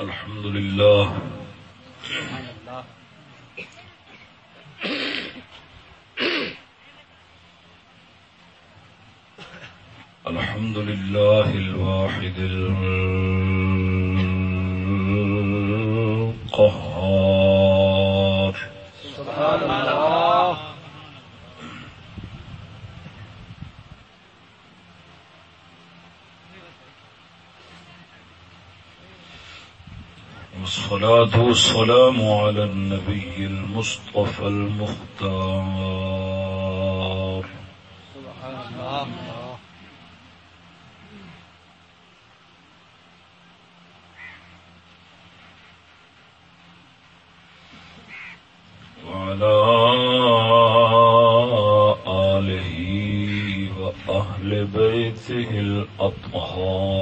الحمد لله. الحمد لله الواحد القهار. سبحان الله. والصلاة والسلام على النبي المصطفى المختار. سبحان الله وعلى آله وأهل بيته الأطهار.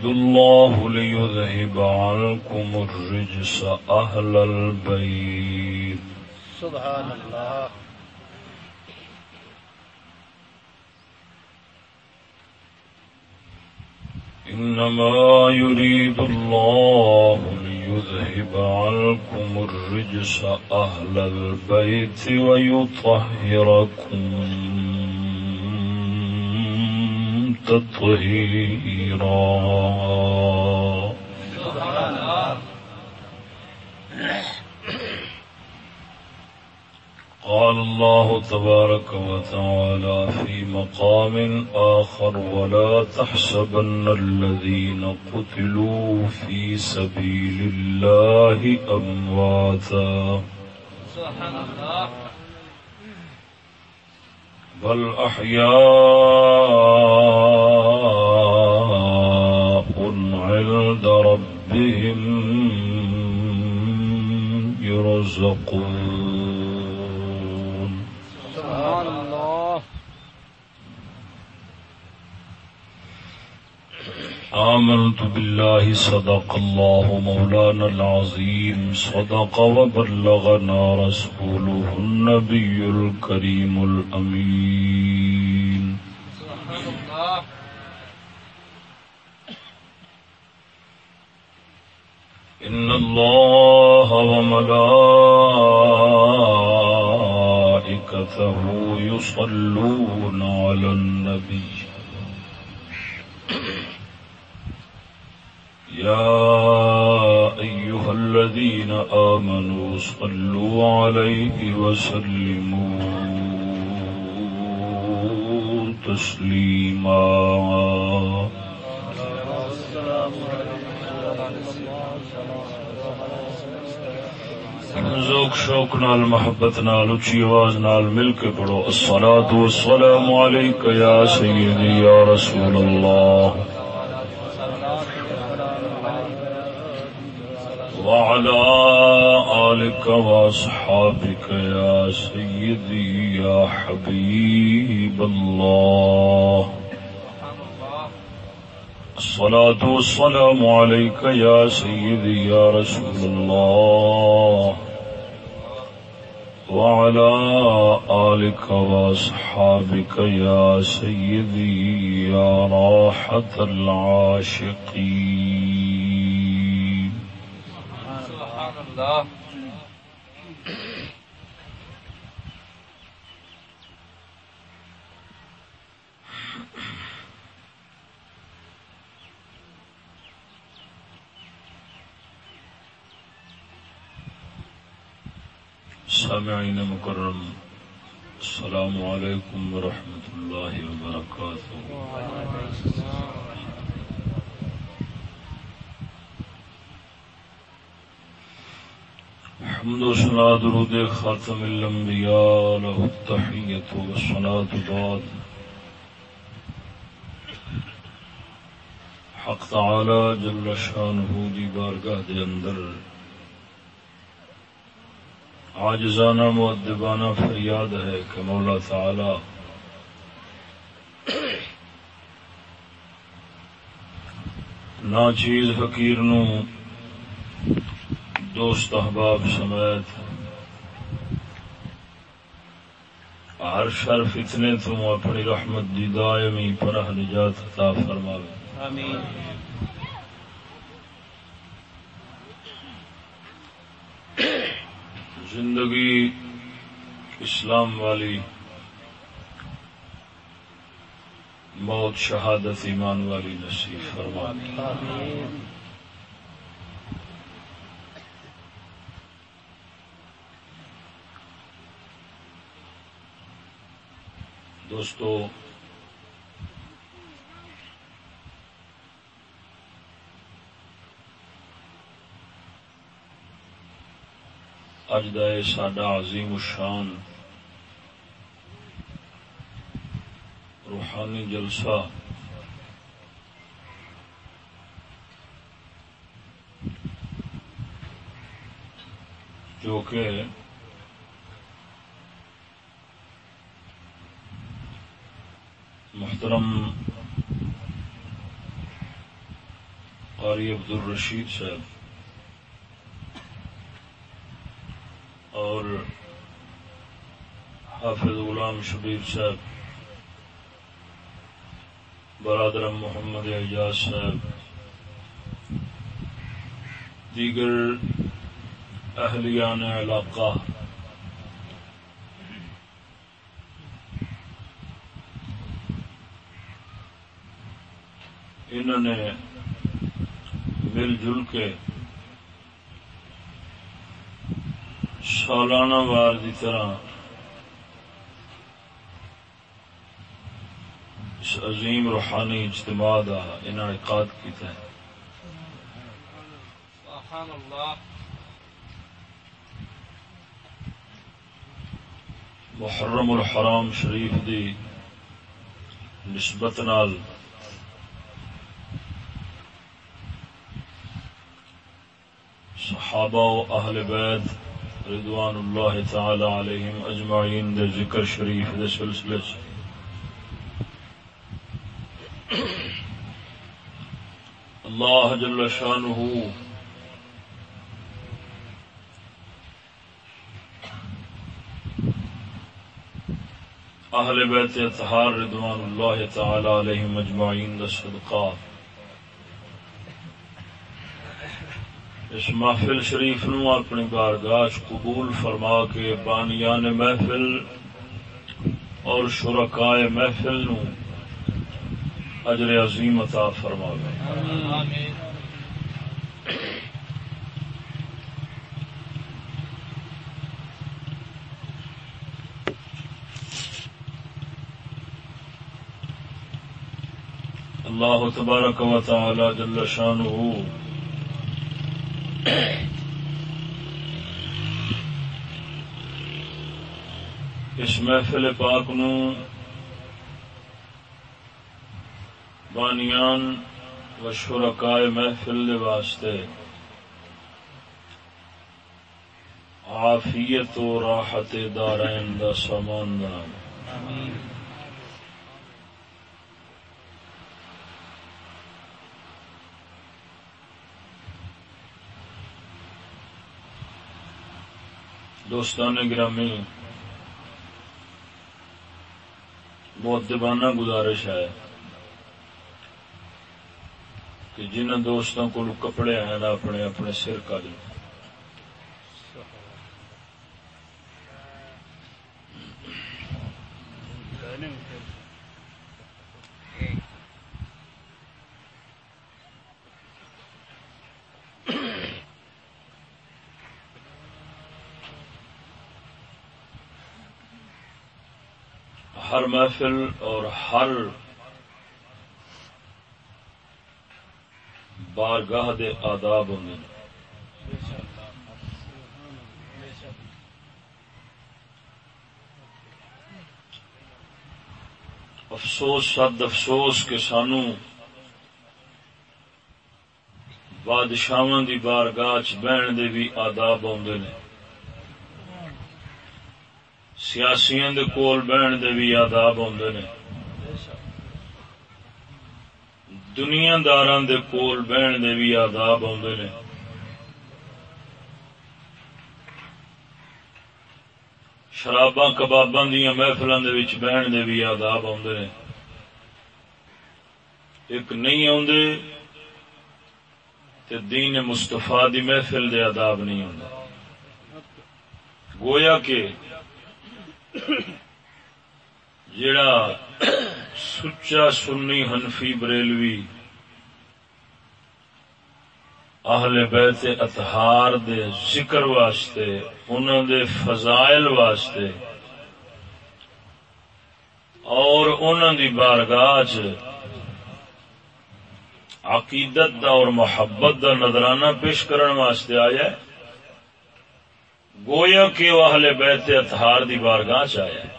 يريد الله ليذهب عنكم الرجس أهل البيت. سبحان الله إنما يريد الله ليذهب عنكم الرجس أهل البيت ويطهركم. تطهيرا. سبحان الله قال الله تبارك وتعالى في مقام آخر، ولا تحسبن الذين قتلوا في سبيل الله أمواتا. سبحان الله بل أحياء عند ربهم يرزقون. سبحان الله. آمنت بالله صدق الله مولانا العظيم. صدق وبلغنا رسوله النبي الكريم الأمين سبحان الله إن الله وملائكته يصلون على النبي. يا أيها الذين آمنوا صلوا عليه وسلموا تسليما. ذوق شوق نال، محبت نال اچھی آواز نال مل کے پڑھو۔ الصلاة والسلام عليك يا سيدي يا رسول الله وعلى آلك وأصحابك يا سيدي يا حبيب الله الصلاة والسلام عليك يا سيدي يا رسول الله وعلى آلك وأصحابك يا سيدي يا راحة العاشقين. سبحان الله سامعین مکرم، السلام عليكم ورحمة الله وبركاته حمد و سنا درود خاتم الانبیاء، له التحیت و سنات بعد۔ حق تعالی جل شانہ دی بارگاہ دے اندر عاجزانہ، مؤدبانہ فریاد ہے کہ مولا تعالی نا چیز فقیر نو دوست احباب سمیت ہر شر فتنے تو اپنی رحمت دی دائمی پناہ نجات عطا فرماوے۔ آمین۔ زندگی اسلام والی موت شہادت ایمان والی نصیب فرماوے دوستو اج دا یہ ساڈا عظیم الشان روحانی جلسہ جو کہ محترم قاری عبد الرشید صاحب اور حافظ غلام شبیر صاحب، برادر محمد اعجاز صاحب، دیگر اہلیان علاقہ، انہوں نے مل جل کے سالانہ وار کی طرح اس عظیم روحانی اجتماع کا انعقاد کیا محرم الحرام شریف دی نسبت نال صحابہ و اہل بیت رضوان اللہ تعالی علیہم اجمعین، دے ذکر شریف، دے سلسلے چ اللہ جل شانہ اہل بیت اطہار رضوان اللہ تعالی علیہم اجمعین دا صدقہ اس محفل شریف نو اپنی بارگاہ قبول فرما کے بانیان محفل اور شرکائے محفل نو اجر عظیم عطا فرما آمین اللہ تبارک و تعالی جل شانہ اس محفل پاک نو بانیان و شرکائے محفل دے واسطے عافیت و راحت دارین دا سامان دا دوستان گرامی مدبانہ گزارش ہے کہ جنہ دوستوں کو کپڑے ہیں نا اپنے اپنے سر کا دیں۔ ہر محفل اور ہر بارگاہ دے آداب ہوں افسوس سد افسوس کہ سانو بادشاہ دی بارگاہ چ بہن دے بھی آداب آدھے نے۔ سیاسیاں دے کول بہن دے بھی آداب آدھے نے۔ دنیا دار دے کول بہن دے بھی آداب آدھے نے۔ شراباں کباباں دیا محفلوں کے بہن دے بھی آداب آدھے نے۔ ایک نہیں آدھے تے دین مستفا دی محفل دے آداب نہیں آدھا گویا کہ جڑا سچا سنی حنفی بریلوی اہل بیت اتہار دے ذکر واسطے انہوں دے فضائل واسطے اور انہوں دی بارگاہ عقیدت دا اور محبت دا نظرانہ پیش کرن واسطے آیا ہے۔ گویا کہ وہ اہل بیت اتہار دی بارگاہ چ آیا ہے۔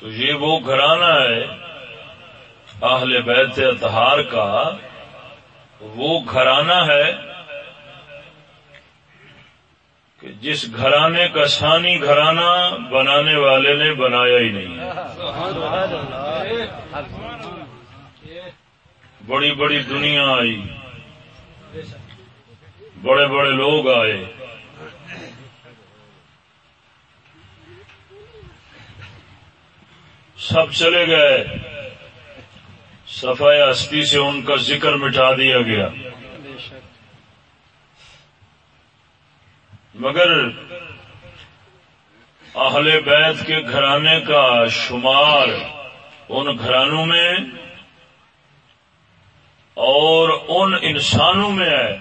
تو یہ وہ گھرانہ ہے، اہل بیت اتہار کا، وہ گھرانہ ہے کہ جس گھرانے کا ثانی گھرانہ بنانے والے نے بنایا ہی نہیں ہے۔ بڑی بڑی دنیا آئی۔ بڑے بڑے لوگ آئے۔ سب چلے گئے۔ صفائی ہستی سے ان کا ذکر مٹا دیا گیا۔ مگر اہل بیت کے گھرانے کا شمار ان گھرانوں میں اور ان انسانوں میں ہے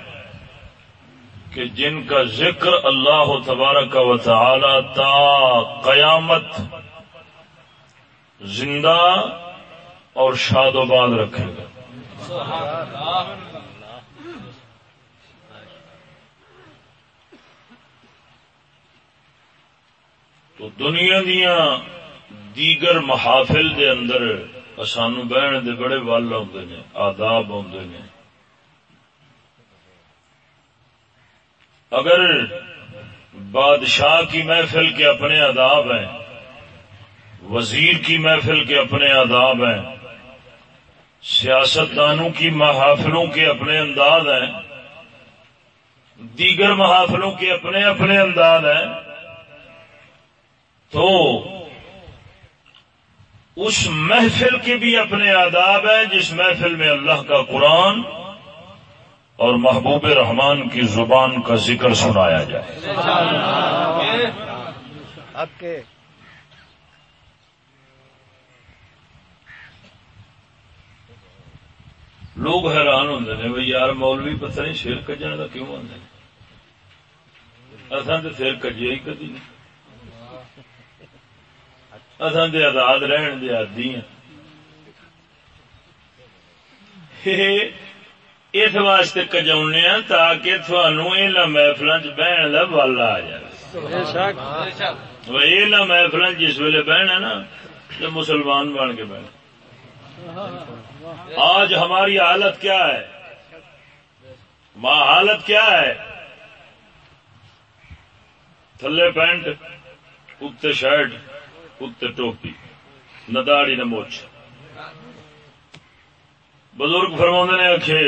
کہ جن کا ذکر اللہ تبارک و تعالی تا قیامت زندہ اور شاد و باد رکھے گا۔ تو دنیا دیا دیگر محافل دے اندر سانو بہن دے بڑے ول آدھے نے، آداب آدھے نے۔ اگر بادشاہ کی محفل کے اپنے آداب ہیں، وزیر کی محفل کے اپنے آداب ہیں، سیاستدانوں کی محافلوں کے اپنے انداز ہیں، دیگر محافلوں کے اپنے اپنے انداز ہیں، تو اس محفل کے بھی اپنے آداب ہیں جس محفل میں اللہ کا قرآن اور محبوب رحمان کی زبان کا ذکر سنایا جائے۔ لوگ حیران ہوتے ہیں بھائی یار مولوی پتہ نہیں سر کجن کا کیوں آدھے اصل تو سر کجیا ہی کدی نہیں۔ اصل تو آزاد رہن دے آدی ہیں۔ اس واسطے کجاؤنے ہیں تاکہ تھانوں یہ محفل چ بہن کا ول آ جائے۔ محفل جس ویلے بہن ہے نا تو مسلمان بن کے بہن۔ آج ہماری حالت کیا ہے؟ ماں حالت کیا ہے؟ تھلے پینٹ اتنے شرٹ۔ اتنے ٹوپی نہ داڑی نہ موچ بزرگ فرما نے آخے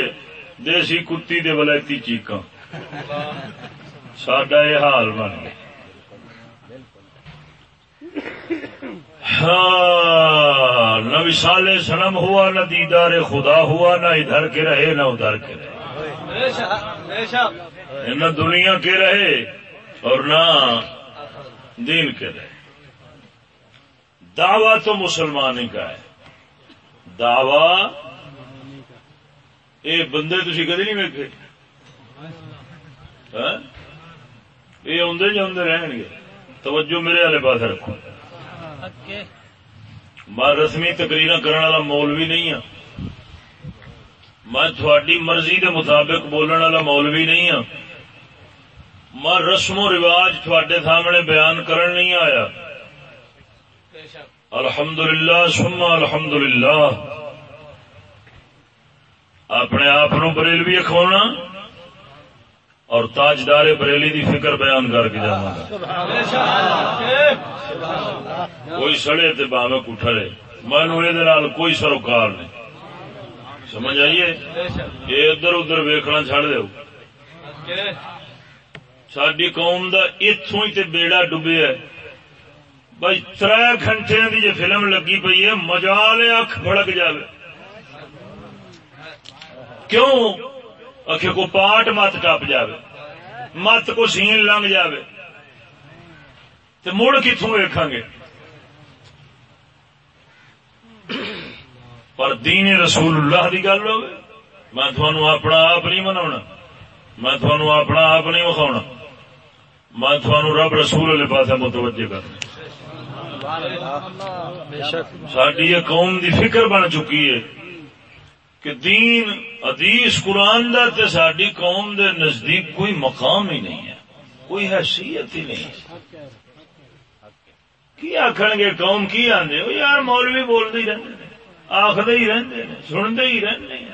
دیسی کتی دے ولائتی چیقاں سڈا یہ حال بن گیا۔ ہاں نہ وشال سنم ہوا نہ دیدار خدا ہوا نہ ادھر کے رہے نہ ادھر کے رہے۔ نہ دنیا کے رہے اور نہ دین کے رہے۔ دعوی تو مسلمان کا ہے۔ دعوی؟ یہ بندے تھی کدی نہیں ویکے یہ آدھے جانے رہن گے۔ توجہ میرے والے پاس رکھو۔ میں رسمی تقریر کرنے والا مولوی نہیں ہوں میں تھوڑی مرضی کے مطابق بولنے والا مولوی نہیں ہوں میں رسم و رواج تھوڑے سامنے بیان کرن نہیں آیا۔ الحمد للہ سما الحمد للہ اپنے آپ بریلوی اخوانا اور تاجدار بریلی دی فکر بیان کر کے جانا کوئی سڑے تے باوے کٹھرے میں کوئی سروکار نہیں۔ سمجھ آئیے یہ ادھر ادھر ویکھنا چھڑ دو ساری قوم دا اتوں ہی تے بیڑا ڈبے ہے۔ بھائی تر گھنٹے کی جو فلم لگی پی ہے مجال اکھ بڑک جائے کیوں؟ اکھے کو پاٹ مت ٹپ جائے مت کو سین لنگ جائے تو مڑ کتوں ویکھا گے؟ پر دین رسول اللہ کی گل ہو میں تھانو اپنا آپ نہیں منا میں تھانو اپنا آپ نہیں وکھاؤنا میں تھانو رب رسول والے پاس متوجہ کرنا۔ ساری قوم دی فکر بن چکی ہے کہ دین ادیس قرآن دا تے ساری قوم دے نزدیک کوئی مقام ہی نہیں ہے، کوئی حیثیت ہی نہیں کی آخر گے قوم کی آدھے یار مولوی بولتے ہی رہتے آخر ہی رہتے سنتے ہی رہتے ہیں۔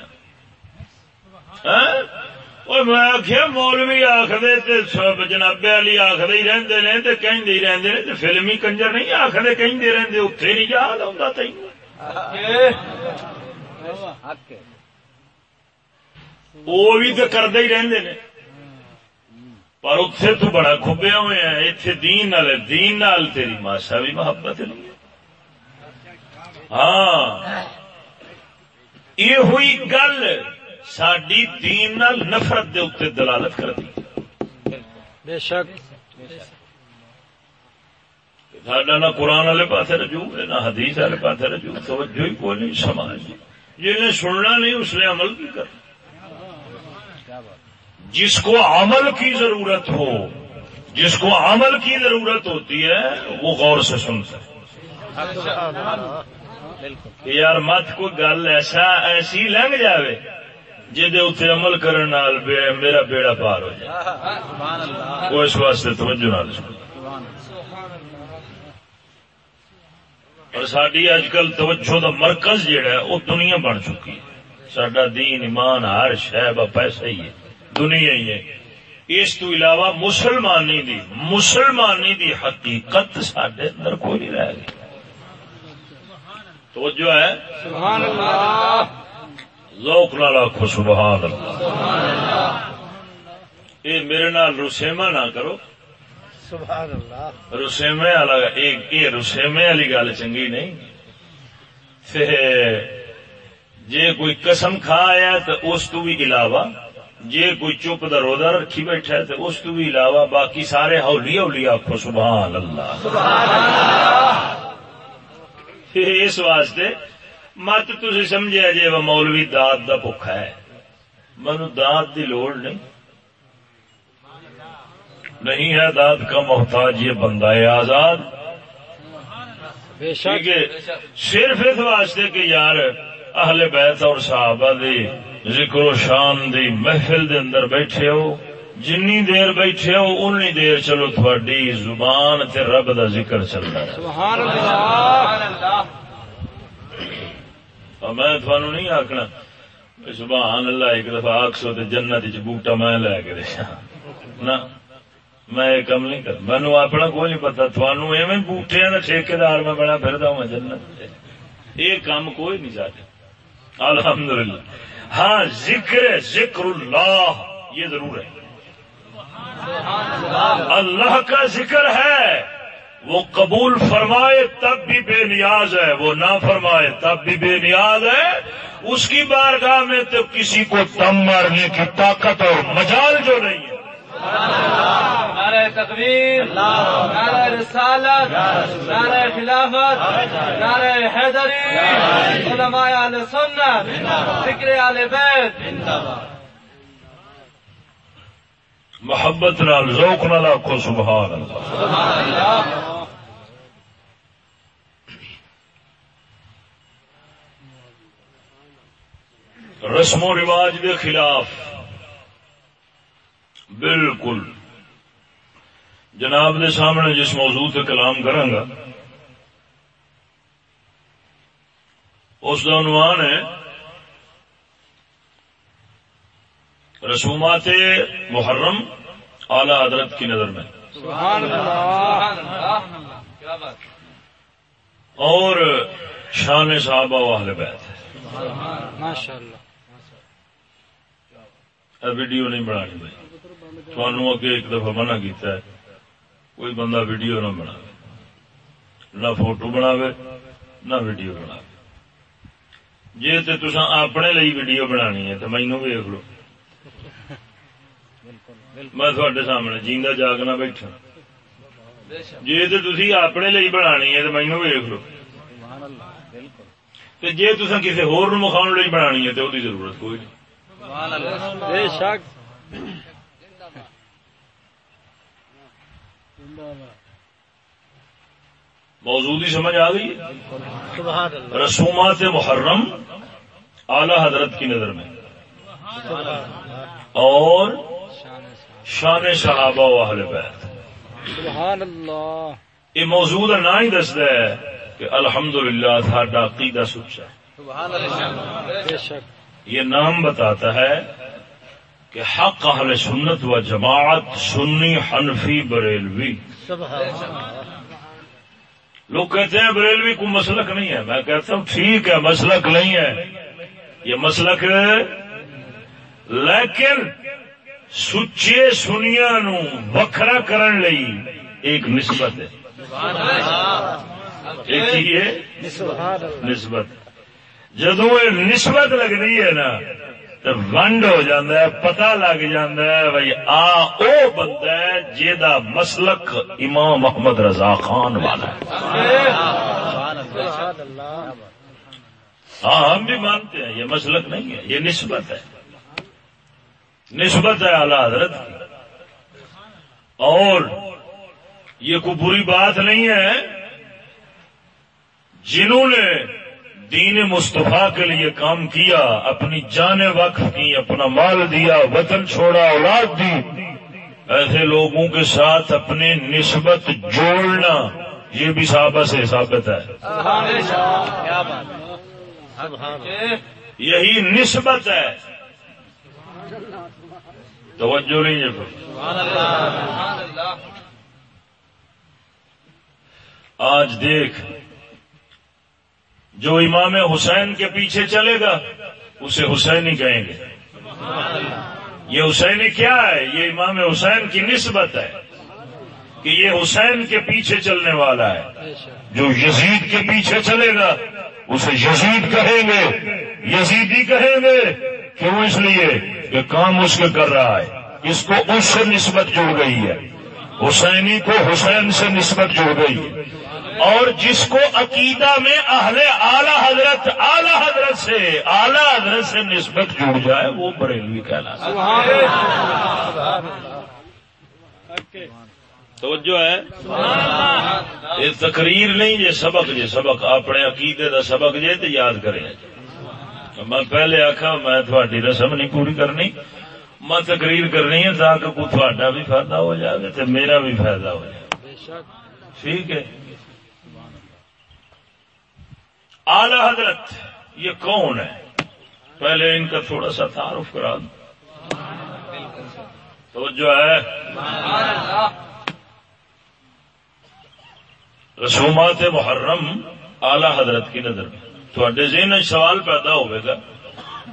ہاں؟ میں آخیا مولوی آخر جنابے والی آخر ہی رہتے نے تو کہیں رہتے نے فلمی کنجر نہیں آخر کہیں رہتے اتنے نہیں یاد آتا تین وہ بھی تو کرتے ہی رہتے نے پر اتے تو بڑا کھبیا ہوا ہے اتنے دین نال دین نال تیری ماسا بھی محبت نہیں ہاں یہ ہوئی گل ساری دین نال نفرت دے اتنے دلالت کر دی۔ بے شک۔ سڈا نہ قرآن والے پاس رجوع ہے نہ حدیث والے پاس رجوع توجہ ہی کوئی نہیں سماج جنہیں سننا نہیں اس نے عمل کی کرنا۔ جس کو عمل کی ضرورت ہو جس کو عمل کی ضرورت ہوتی ہے وہ غور سے سنتا ہے۔ یار مت کوئی گل ایسا ایسی لنگ جائے جہد اتنے عمل کرنے میرا بیڑا پار ہو جائے۔ وہ اس واسطے توجہ نال اور ساری اج کل توجہ دا مرکز جہا ہے وہ دنیا بن چکی ہے۔ سڈا دین ایمان ہر شہ پیسہ ہی ہے دنیا ہی ہے۔ اس تو علاوہ مسلمانی دی مسلمانی دی حقیقت سڈے اندر کوئی نہیں رہ گئی۔ تو جو ہے؟ سبحان اللہ۔ لوک نال آخو سبحان اللہ یہ میرے نال رسیما نہ کرو۔ سبحان اللہ رسیمے والا یہ رسیمے والی گل چنگی نہیں۔ جے کوئی قسم کھا آیا تو اس تو بھی علاوہ جے کوئی چپ دا روزہ رکھی بیٹھا ہے تو اس تو بھی علاوہ باقی سارے ہولی ہولی آخو سبحان اللہ اس واسطے مت تھی سمجھا جی وہ مولوی دات دا بخا ہے منو دات دی لوڑ نہیں نہیں ہے دات کا محتاج یہ بندہ ہے آزاد بے شک صرف اس واسطے کہ یار اہل بیت اور صحابہ دی ذکر و شان دی محفل دے اندر بیٹھے ہو جنی دیر بیٹھے ہو انی دیر چلو تھوڑی زبان تے رب دا ذکر چلتا ہے سبحان اللہ میں تھانو نہیں آخنا سبحان اللہ، ایک دفعہ آخسو تے جنت چ بوٹا میں لے کے دیا نہ، میں یہ کم نہیں کر مینو اپنا کوئی نہیں پتا تھانو ایویں بوٹے کا ٹھیکار میں بڑا پھردا ہوں جنت یہ کام کوئی نہیں چاہتا الحمدللہ۔ ہاں ذکر ذکر اللہ، یہ ضرور ہے۔ اللہ کا ذکر ہے۔ وہ قبول فرمائے تب بھی بے نیاز ہے، وہ نہ فرمائے تب بھی بے نیاز ہے۔ اس کی بارگاہ میں تو کسی کو دم مارنے کی طاقت اور مجال جو نہیں ہے۔ نعرہ تکبیر، نعرہ رسالت، نعرہ خلافت، نعرہ حیدری، علماء اہل سنت فکر اہل بیت۔ محبت نال، ذوق نال آخو سبحان اللہ رسم و رواج کے خلاف۔ بالکل۔ جناب دے سامنے جس موضوع سے کلام کروں گا، اس کا عنوان ہے رسومات محرم اعلی حضرت کی نظر میں۔ اور شان صحابہ و اہل بیت۔ ماشاء اللہ ویڈیو نہیں بنانی بھائی۔ تھانوں اگے ایک دفعہ منع کیتا ہے۔ کوئی بندہ ویڈیو نہ بنا۔ نہ فوٹو بناوے نہ ویڈیو بنا جی تو تسا اپنے لیے ویڈیو بنانی ہے تو مینو ویک لو۔ میں تھوڑے سامنے جیندہ جاگنا بیٹھا۔ جی تو تھی اپنے لیے بنانی ہے تو مینو ویک لو۔ جی تسا کسی ہور مکھاؤ لیے بنانی ہے تو وہ ضرورت کوئی نہیں۔ بے شک۔ موجودی سمجھ آ گئی رسومات محرم اعلی حضرت کی نظر میں۔ اور شان صحابہ و اہل بیت۔ سبحان اللہ یہ موضوع نہ ہی دستا ہے کہ الحمدللہ ساڈا عقیدہ سچا۔ ہے بے شک۔ یہ نام بتاتا ہے کہ حق اہل سنت و جماعت سنی حنفی بریلوی۔ لوگ کہتے ہیں بریلوی کو مسلک نہیں ہے۔ میں کہتا ہوں ٹھیک ہے مسلک نہیں ہے۔ یہ مسلک ہے۔ لیکن سچے سنیا نو وکھرا کرن لئی ایک نسبت ہے۔ ایک ہی ہے۔ نسبت۔ جدو یہ نسبت لگتی ہے نا تو ونڈ ہو ہے پتا لگ ہے بھائی آ او بندہ ہے جہاں مسلک امام محمد رضا خان والا ہے۔ ہاں ہم بھی مانتے ہیں یہ مسلک نہیں ہے یہ نسبت ہے۔ نسبت ہے اعلی حضرت کی۔ اور یہ کوئی بری بات نہیں ہے جنہوں نے دین مصطفیٰ کے لیے کام کیا اپنی جان وقف کی اپنا مال دیا وطن چھوڑا اولاد دی۔ ایسے لوگوں کے ساتھ اپنی نسبت جوڑنا یہ بھی صحابہ سے ثابت ہے۔ یہی نسبت ہے۔ توجہ نہیں ہے آج دیکھ، جو امام حسین کے پیچھے چلے گا، اسے حسین ہی کہیں گے۔ یہ حسینی کیا ہے؟ یہ امام حسین کی نسبت ہے کہ یہ حسین کے پیچھے چلنے والا ہے۔ جو یزید کے پیچھے چلے گا، اسے یزید کہیں گے۔ یزیدی کہیں گے۔ کیوں اس لیے کہ کام اس کے کر رہا ہے؟ اس کو اس سے نسبت جڑ گئی ہے۔ حسینی کو حسین سے نسبت جڑ گئی ہے۔ اور جس کو عقیدہ میں اہل اعلی حضرت اعلی حضرت سے اعلی حضرت سے نسبت جڑ جائے وہ بریلوی کہنا توجہ ہے؟ یہ تقریر نہیں یہ سبق جی سبق اپنے عقیدے دا سبق جے تو یاد کریں۔ میں پہلے آخا میں تھوڑی رسم نہیں پوری کرنی، میں تقریر کرنی ہے تاکہ کوئی تھوڑا بھی فائدہ ہو جائے تو میرا بھی فائدہ ہو جائے۔ ٹھیک ہے؟ اعلی حضرت، یہ کون ہے؟ پہلے ان کا تھوڑا سا تعارف کرا دوں تو جو ہے؟ رسومات محرم اعلی حضرت کی نظر میں۔ تھوڑے ذہن سوال پیدا ہوئے گا،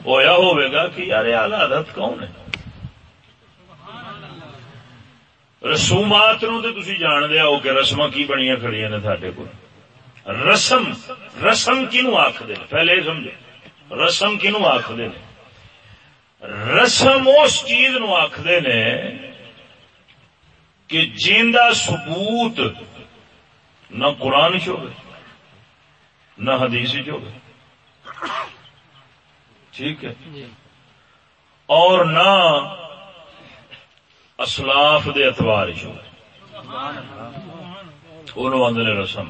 ہویا ہوئے گا کہ یار اعلی حضرت کون ہے رسومات نو تو تھی جان دیا ہو کہ رسم کی بنیا کھڑی نے تھے کو رسم رسم کنو آخر پہلے یہ سمجھو، رسم کنو آخر رسم اس چیز نو آخر نے کہ جیندہ ثبوت نہ قرآن چ ہوگی نہ حدیث چ ہوگی ٹھیک ہے۔ اور نہ اسلاف دے اتوار شو آدھے رسم۔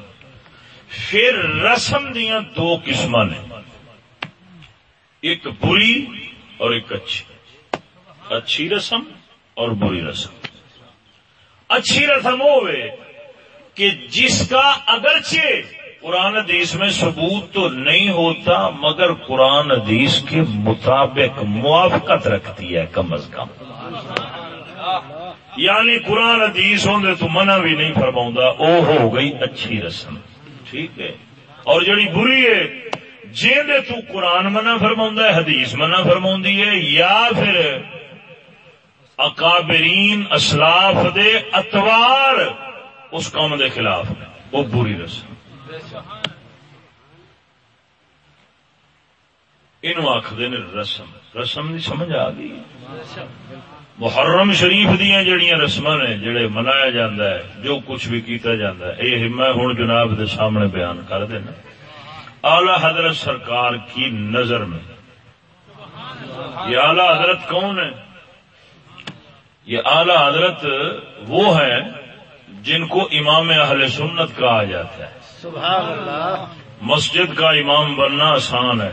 پھر رسم دیا دو قسم نے۔ ایک بری اور ایک اچھی۔ اچھی رسم اور بری رسم۔ اچھی رسم ہوئے کہ جس کا اگرچہ قرآن حدیث میں ثبوت تو نہیں ہوتا، مگر قرآن حدیث کے مطابق موافقت رکھتی ہے کم از کم۔ یعنی قرآن حدیث ہوں تو منع بھی نہیں فرما او ہو گئی اچھی رسم۔ ٹھیک ہے۔ اور جڑی بری ہے جی تو قرآن منع فرما ہے، حدیث منع فرما ہے، یا پھر اکابرین اسلاف دے اتوار، اس کام دے خلاف۔ وہ بری رسم۔ آخر رسم۔ رسم نہیں سمجھ آ گئی۔ محرم شریف دیا جہیا رسم نے جڑے منایا جاتا ہے، جو کچھ بھی کیتا جاتا ہے یہ میں ہوں جناب دے سامنے بیان کر دینا اعلی حضرت سرکار کی نظر میں۔ یہ اعلی حضرت کون ہے یہ اعلی حضرت وہ ہے جن کو امام اہل سنت کہا جاتا ہے۔ سبحان اللہ۔ مسجد کا امام بننا آسان ہے۔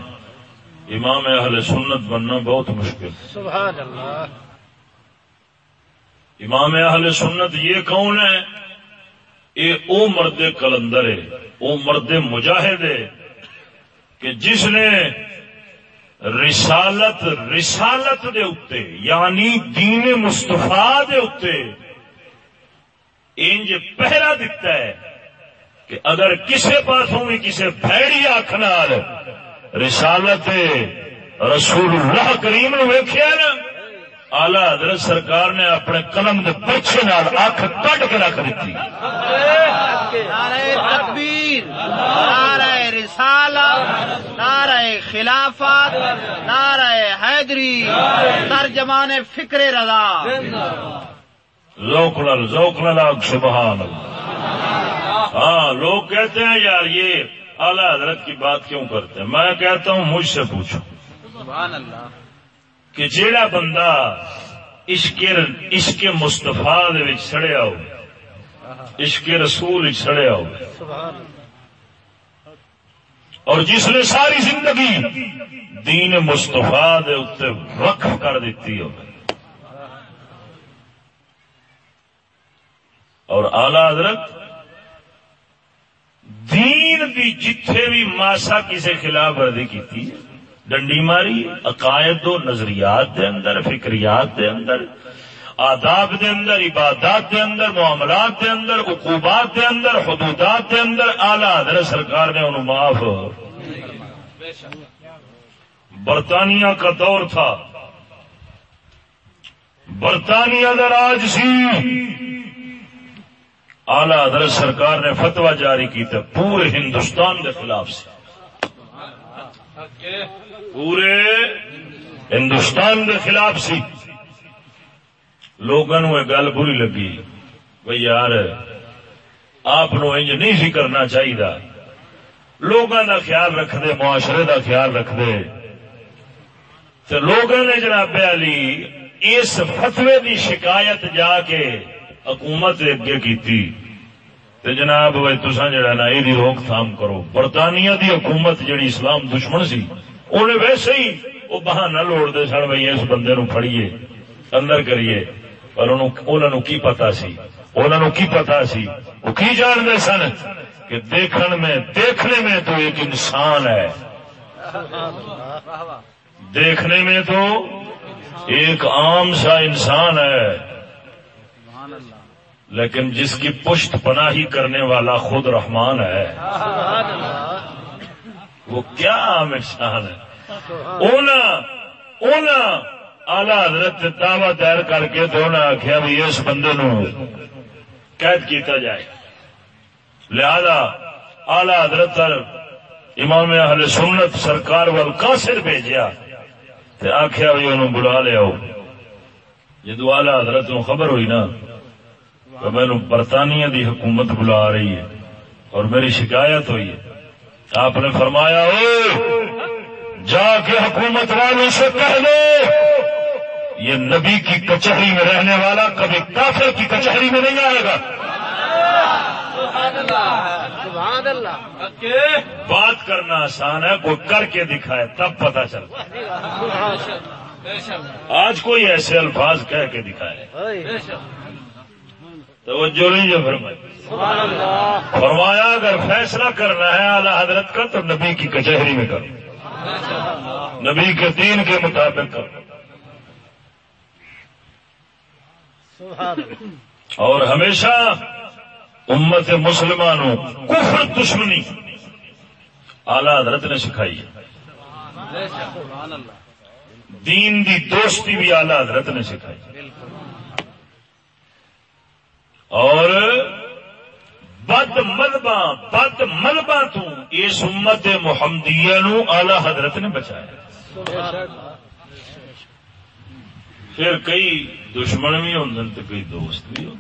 امام اہل سنت بننا بہت مشکل۔ سبحان اللہ۔ امام اہل سنت یہ کون ہے؟ یہ او مرد کلندر ہے۔ او مرد مجاہد ہے۔ کہ جس نے رسالت رسالت دے اتے یعنی دین مستفا دے اتے انج پہرا دیتا ہے۔ کہ اگر کسی پاسوں بھی کسی بھڑی آخر رسالت رسول اللہ کریم نو ویخیا نا آلہ حضرت سرکار نے اپنے قلم کے پچھے اکھ کٹ کے رکھ دیتی۔ تکبیر نعرہ رسالت نعرہ خلافت نعرہ حیدری ترجمان فکر رضا۔ ذوق لال ذوق لال سبحان ہاں لوگ کہتے ہیں یار یہ اعلی حضرت کی بات کیوں کرتے ہیں؟ میں کہتا ہوں مجھ سے پوچھو۔ سبحان اللہ۔ کہ جیڑا بندہ عشق مستفا سڑیا ہو عشق رسول سڑیا ہو اور جس نے ساری زندگی دین مستفا وقف کر دیتی ہو اور آلہ حضرت دین بھی جتھے بھی ماسا کسی خلاف ورزی کی ڈنڈی ماری، عقائد و نظریات دے اندر، فکریات دے اندر، آداب دے اندر، عبادات دے اندر، معاملات دے اندر، عقوبات دے اندر، حدودات دے اندر آلہ حضرت سرکار نے انہوں معاف برطانیہ کا دور تھا۔ برطانیہ کا راج سی۔ آلہ حضرت سرکار نے فتوا جاری کی تھا پورے ہندوستان کے خلاف سے۔ پورے ہندوستان کے خلاف سی لوگوں گل بری لگی بھائی یار، آپ انج نہیں سی کرنا چاہیے لوگوں کا خیال رکھتے معاشرے کا خیال رکھتے تو لوگوں نے جناب علی، اس فتوے کی شکایت جا کے حکومت اگے کی جناب بھائی تسا جڑا نا یہ روک تھام کرو۔ برطانیہ دی حکومت جڑی اسلام دشمن سی انہیں ویسے ہی وہ بہانا لوڑتے سن بھائی اس بندے نو پھڑیے، اندر کریے۔ پر انہوں کی پتا سی؟ انہوں کی پتا سی؟ وہ کی جانتے سن کہ دیکھن میں دیکھنے میں تو ایک انسان ہے۔ دیکھنے میں تو ایک عام سا انسان ہے۔ لیکن جس کی پشت پناہی کرنے والا خود رحمان ہے، وہ کیا عام انسان ہے؟ اونا آلہ حضرت دعوی دائر کر کے تو انہیں آخیا بھی اس بندے نو قید کیتا جائے۔ لہذا آلہ حضرت امام اہل سنت سرکار وال قاصر بھیجیا آخیا بھی انہوں بلا لیا جدو آلہ حضرت نو خبر ہوئی نا تو میں برطانیہ دی حکومت بلا رہی ہے اور میری شکایت ہوئی ہے۔ آپ نے فرمایا جا کے حکومت والوں سے کہہ دو۔ یہ نبی کی کچہری میں رہنے والا کبھی کافر کی کچہری میں نہیں آئے گا۔ بات کرنا آسان ہے کوئی کر کے دکھائے تب پتا چلتا۔ آج کوئی ایسے الفاظ کہہ کے دکھائے۔ توجہ نہیں جو فرمائی۔ فرمایا اگر فیصلہ کرنا ہے اعلی حضرت کا تو نبی کی کچہری میں کرو۔ نبی کے دین کے مطابق کرو۔ اور ہمیشہ امت مسلمانوں کفر دشمنی اعلی حضرت نے سکھائی ہے۔ دین دی دوستی بھی اعلی حضرت نے سکھائی۔ اور بد ملبا بد ملبا تو اس امت محمدیہ نو اعلی حضرت نے بچایا۔ پھر کئی دشمن بھی ہوں تو کئی دوست بھی ہوں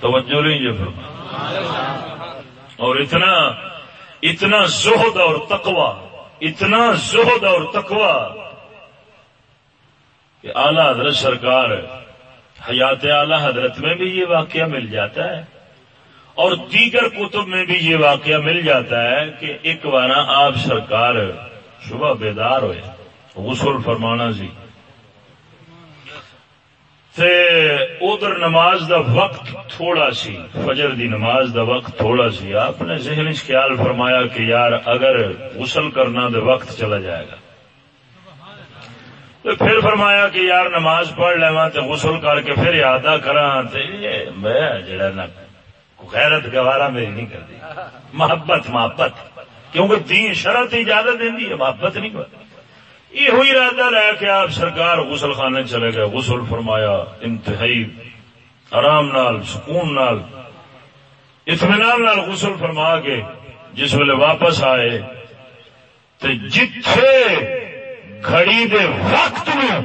توجہ نہیں جو فرما اور اتنا اتنا زہد اور تقوی اتنا زہد اور تقوی کہ اعلی حضرت سرکار حیات اعلی حضرت میں بھی یہ واقعہ مل جاتا ہے اور دیگر کتب میں بھی یہ واقعہ مل جاتا ہے کہ ایک بار آپ سرکار صبح بیدار ہوئے۔ غسل فرمانا سی تے ادھر نماز دا وقت تھوڑا سی، فجر دی نماز دا وقت تھوڑا سی۔ آپ نے ذہن خیال فرمایا کہ یار اگر غسل کرنا دے وقت چلا جائے گا۔ تو پھر فرمایا کہ یار نماز پڑھ لوا تے غسل کر کے پھر یادہ کرا تے میں جڑا نا غیرت گوارا میری نہیں کرتی۔ محبت محبت۔ کیونکہ دین شرط اجازت دینی ہے، محبت نہیں کرتی یہ ہوئی ارادہ لے کے آپ سرکار غسل خانے چلے گئے۔ غسل فرمایا، انتہائی آرام نال، سکون نال، اطمینان نال غسل فرما کے جس ویلے واپس آئے تو جتھے گھڑی دے وقت میں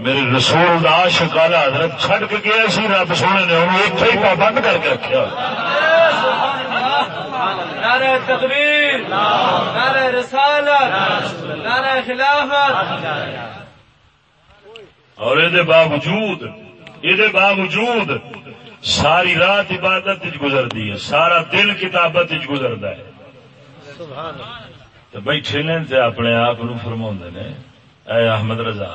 میرے رسول دا اعلی حضرت چھڈ کے گیا سی رب سونے نے انہوں اتنے ہی پابند کر کے رکھا نعرہ تقبیر نعرہ رسالت نعرہ خلافت۔ اور یہ باوجود یہ باوجود ساری رات عبادت گزرتی ہے سارا دن کتابت گزرتا ہے۔ تو بیٹھے نے تے اپنے آپ فرما نے اے احمد رضا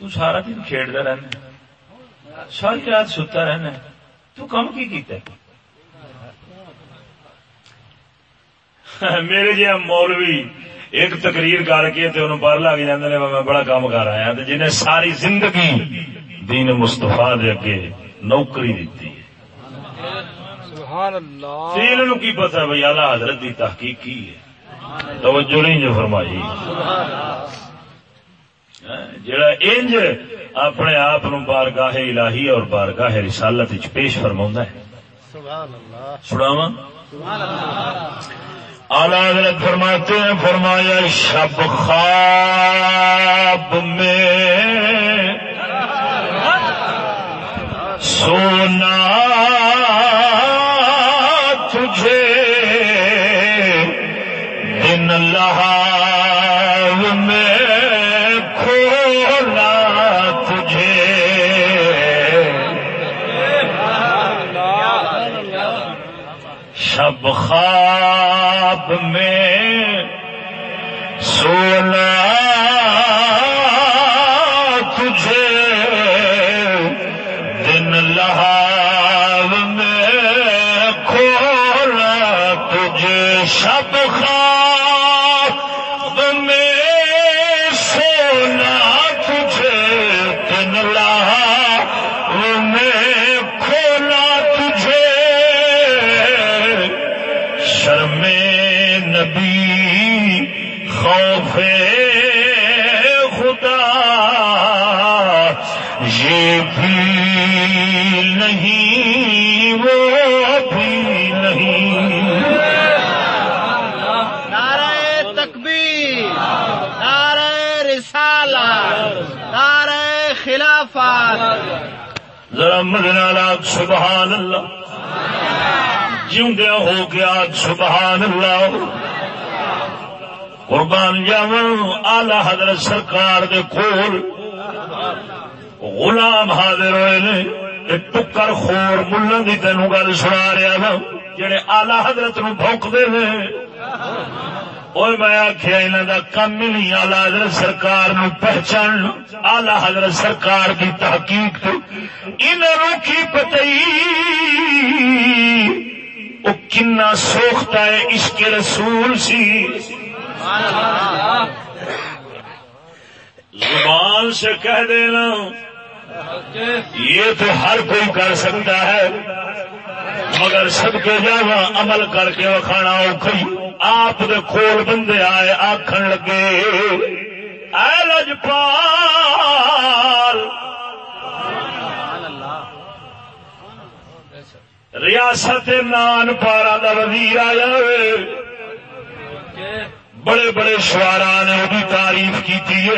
تو سارا دن کھیڈتا رہنا ساری رات ستا رہنا تو کم کی کیتا ہے؟ میرے جی مولوی ایک تقریر کر کے تے انہوں باہر لگ جاندے نے میں بڑا کام کر آیا تے جنہیں ساری زندگی دین مصطفیٰ دے اگے نوکری دیتی ہے۔ سبحان اللہ۔ کی پتہ ہے بھئی اعلی حضرت دی تحقیق کی ہے؟ توجہ نہیں جو فرمائی۔ جڑا انج اپنے آپ نو بارگاہ الہی اور بارگاہ رسالت پیش فرماوندا ہے۔ سناواں۔ اعلی حضرت فرماتے ہیں، فرمایا، شب خواب میں سونا دن میں کھولا تجھے۔ شب خواب میں سونا ذرا مدنا لاگ سبحان اللہ۔ جیوندیا ہو گیا سبحان اللہ۔ قربان جاون آلہ حضرت سرکار دے کول غلام حاضر ہوئے نے ٹکر خور ملن کی تینوں گل سنا رہا نا جڑے آلہ حضرت نو بھونکتے ہیں اور میں آخیا انہوں کا کم ہی نہیں آلہ حضرت سرکار نو پہچان آلہ حضرت سرکار کی تحقیق تو۔ انہوں کی پتئی وہ کنا سوختا ہے عشق رسول سی۔ زبان سے کہہ دینا، یہ تو ہر کوئی کر سکتا ہے۔ مگر سب کے جاوا عمل کر کے وکھانا اوکھی آپ دے کول بندے آئے آخر لگے، اے لجپال۔ ریاست نان پارا دا وزیر آیا۔ بڑے بڑے شوارا نے وہی تعریف کی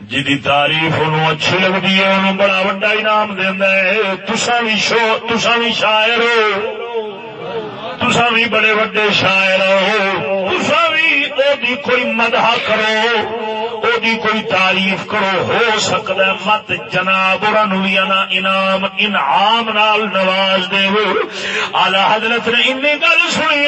جی تعریف انہوں اچھی لگتی ہے، انہوں بڑا وڈا انعام دینا ہے۔ تسا بھی شو تسا بھی شاعر ہو۔ تسا بھی بڑے وڈے شاعر ہو۔ تسا بھی کوئی مدح کرو۔ وہ کوئی تعریف کرو، ہو سکتا ہے، مت جناب بھی انعام انعام نال نواز دے آلہ حضرت نے این گل سنی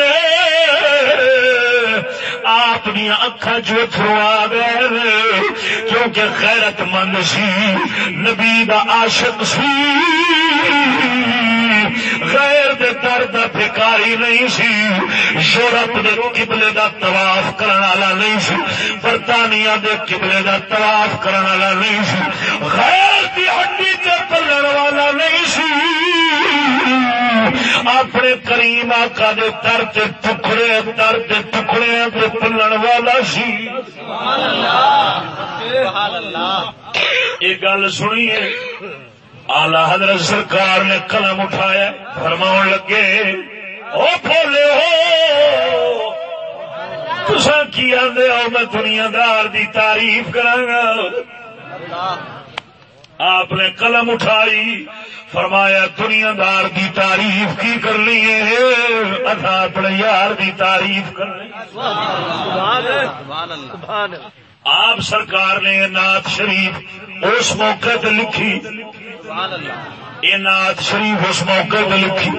آپ اکھا جو تھروا گئے کیونکہ خیرت مند سی، نبی دا عاشق سی۔ غیر دے در دا بھکاری نہیں سی یورپ دے قبلے دا طواف کرن والا نہیں سی برطانیہ دے قبلے دا طواف کرن والا نہیں سی غیر دی ہڈی تے پلن والا نہیں سی۔ اپنے کریم آقا دے در تے ٹکڑے در تے ٹکڑے تے پلن والا سی۔ یہ گل سنیے۔ آلہ حضرت سرکار نے قلم اٹھایا فرما لگے، او بولے ہو تسا کی آدھے ہو میں دنیا دار دی تعریف کرا آپ نے قلم اٹھائی، فرمایا دنیا دار دی تعریف کی کرنی ہے؟ اچھا اپنے یار دی تعریف کرنی آپ سرکار نے نعت شریف اس موقع تے لکھی۔ یہ نعت شریف اس موقع تے لکھی۔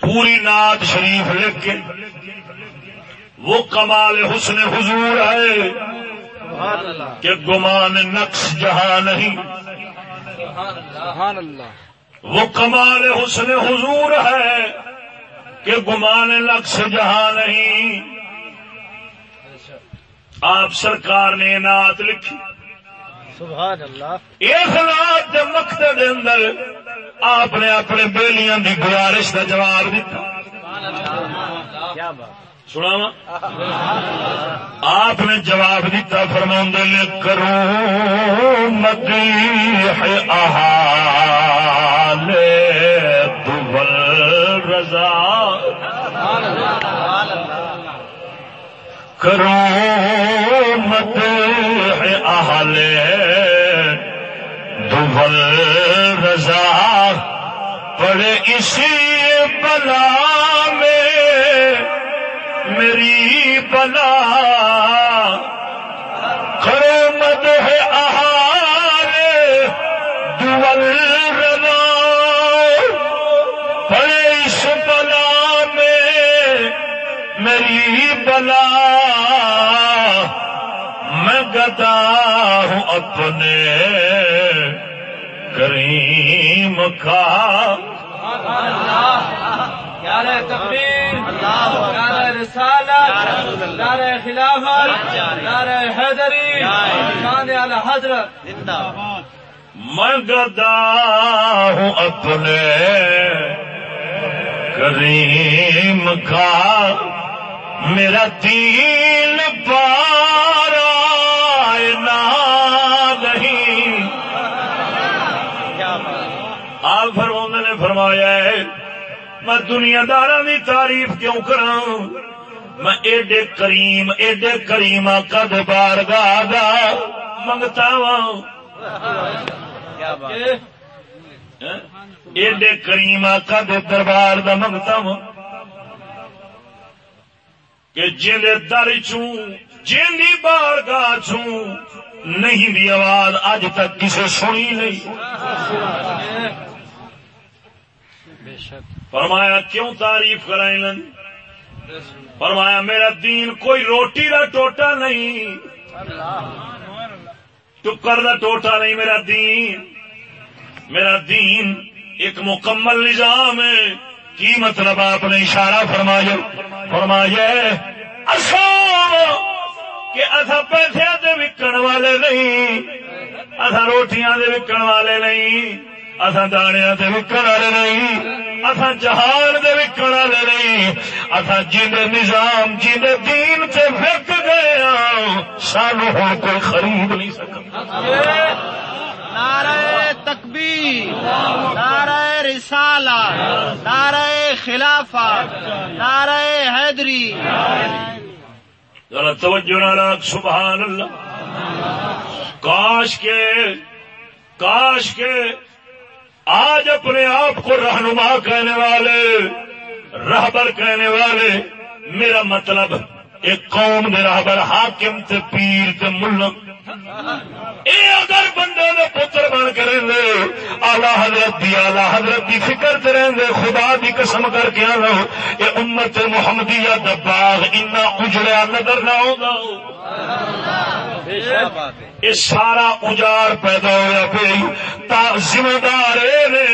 پوری نعت شریف لکھ کے وہ کمال حسن حضور ہے کہ گمان نقص جہاں نہیں۔ وہ کمال حسن حضور ہے کہ گمان نقص جہاں نہیں۔ آپ سرکار نے نعت لکھی۔ سبحان اللہ اس نعت کے مقصد اندر آپ نے اپنے بیلیاں دی گزارش کا جواب دیتا۔ سنا آپ نے جواب دیتا فرما نے کرو مدیح دول رضا. کرو مدیح احال دول رضا. پڑے اسی بلا میں، میری بلا. کرو مد ہے آہار دول میری بلا میں گدا ہوں اپنے کریم کا میں گدا ہوں اپنے کریم کا میرا دین پارا نہیں۔ آپ فرما نے فرمایا ہے، میں دنیا دار کی تعریف کیوں کرا میں ایڈے کریم ایڈے کریم کد بار گا منگتا وا ایڈے کریم کد دربار دا منگتا وا کہ جیندے در چوں جیندی بار گاہ چوں نہیں دی آواز اج تک کسے سنی نہیں۔ فرمایا کیوں تعریف کرائیں فرمایا میرا دین کوئی روٹی کا ٹوٹا نہیں۔ ٹکر کا ٹوٹا نہیں میرا دین۔ میرا دین ایک مکمل نظام ہے۔ کی مطلب آپ نے اشارہ فرمایا؟ فرمایا کہ اصا پیسے دے وکن والے نہیں اصا روٹیاں دے وکن والے نہیں اصا دانیا دے وکن والے نہیں اصا جہان دے وکن والے نہیں اصا جن نظام جن دین سے وک گئے ہاں, سانو ہوں کوئی خرید نہیں سکتا نعرہ تکبیر، نعرہ رسالہ نعرہ خلافت، نعرہ حیدری۔ ذرا توجہ نہ سبحان اللہ۔ کاش کے کاش کے آج اپنے آپ کو رہنما کہنے والے، رہبر کہنے والے، میرا مطلب ایک قوم دے رہبر، حاکم تے پیر تے ملک۔ اے اگر بندے دے پتر بن کے رہندے، آلہ حضرت دی آلہ حضرت دی فکر تے رہندے، خدا دی قسم کر کے آنا اے امت محمدیہ دا باغ اتنا اجڑیا نظر نہ ہوگا۔ یہ سارا اجار پیدا ہوا پی تا ذمہ دار نے،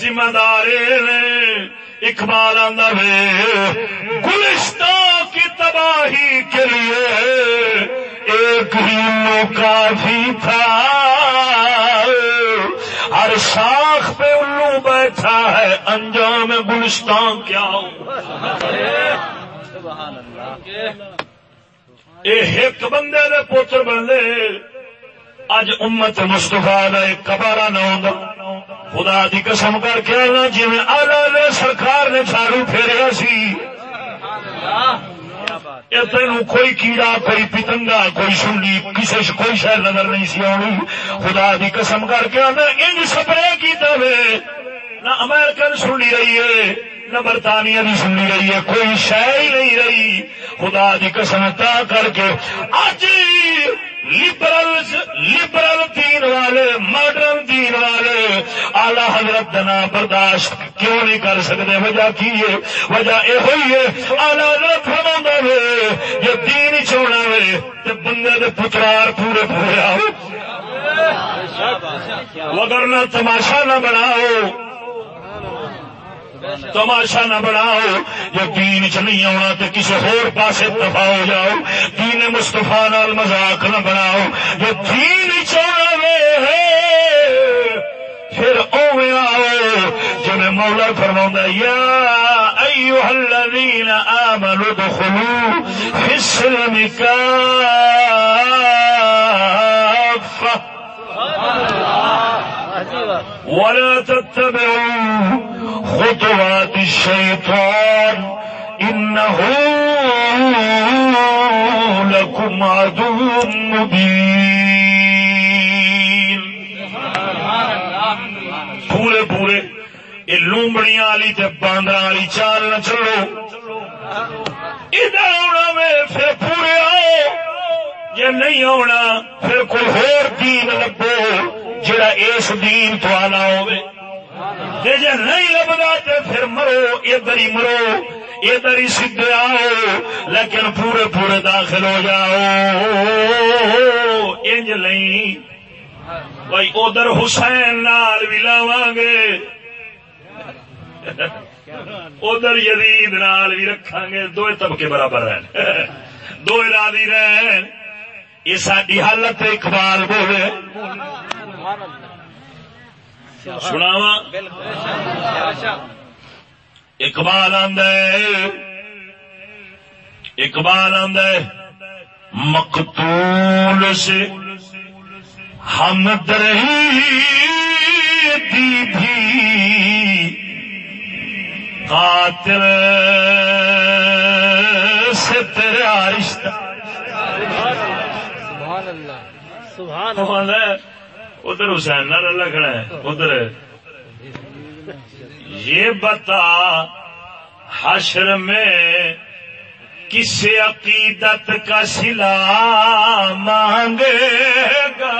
ذمہ دار نے۔ اقبال گلستان کی تباہی کے لیے ایک ہی کافی تھا۔ ہر شاخ پہ الو بیٹھا ہے انجام گلستان کیا ہو اے ایک بندے دے پوتر بندے اج امت مستفا کبارا نہ ہوگا خدا دی قسم کر کے آنا جی آلہ سرکار نے چالو پھیریا سی۔ تین کوئی کیڑا، کوئی پتنگا، کوئی سنڈی کسی کوئی شہر نظر نہیں سی آنی۔ خدا دی قسم کر کے آنا، انج سپرے کی نہ امریکن سنی رہی ہے۔ نہ برطانیہ بھی سنی رہی ہے کوئی شہر ہی نہیں رہی۔ خدا دی قسم تا کر کے اج لبرل لبرل دین والے ماڈرن دین والے آلہ حضرت دنا برداشت کیوں نہیں کر سکتے؟ وجہ کی ہے؟ وجہ یہ ہوئی ہے آلہ حضرت فرما جو دین چونا وے تو بندے دے پترار پورے پورے آؤ۔ مگر نہ تماشا نہ بناؤ۔ تماشا نہ بناؤ جو دین چ نہیں آنا تو کسی ہور پاسے دفاع ہو جاؤ دین مستفا نال مذاق نہ بناؤ جو دین چاہنا وے پھر اوے آؤ جب مولا فرما یا ایو الذین آمنوا ادخلوا فی السلم کافہ۔ ولا تتبعوا خطوات الشيطان، إنه لكم عدو مبين. پورے پورے، یہ لومڑیاں والی تے باندر والی چال نہ چلو۔ ادھر آنا میں پھر پورے آؤ۔ جی نہیں آنا پھر کوئی ہور دین لبو، جڑا اس دین تو آنا ہوئے۔ جی نہیں لبدا تو پھر مرو، ادھر ہی مرو، ادھر ہی سیدھے آؤ، لیکن پورے پورے داخل ہو جاؤ۔ انج نہیں۔ بھائی ادھر حسین نال بھی لاواں گے۔ ادھر یزید نال بھی رکھاں گے۔ دو طبقے برابر ہیں دو ارادی رہن۔ یہ ساری حالت اقبال بولے۔ سناوا اقبال آند اقبال آند مقتول سے ہم درہی بھی قاتل سے تیرا رشتہ سبحان اللہ. سبحان ادھر حسین نہ لکھنا ہے ادھر۔ یہ بتا حشر میں کس عقیدت کا سلا مانگے گا؟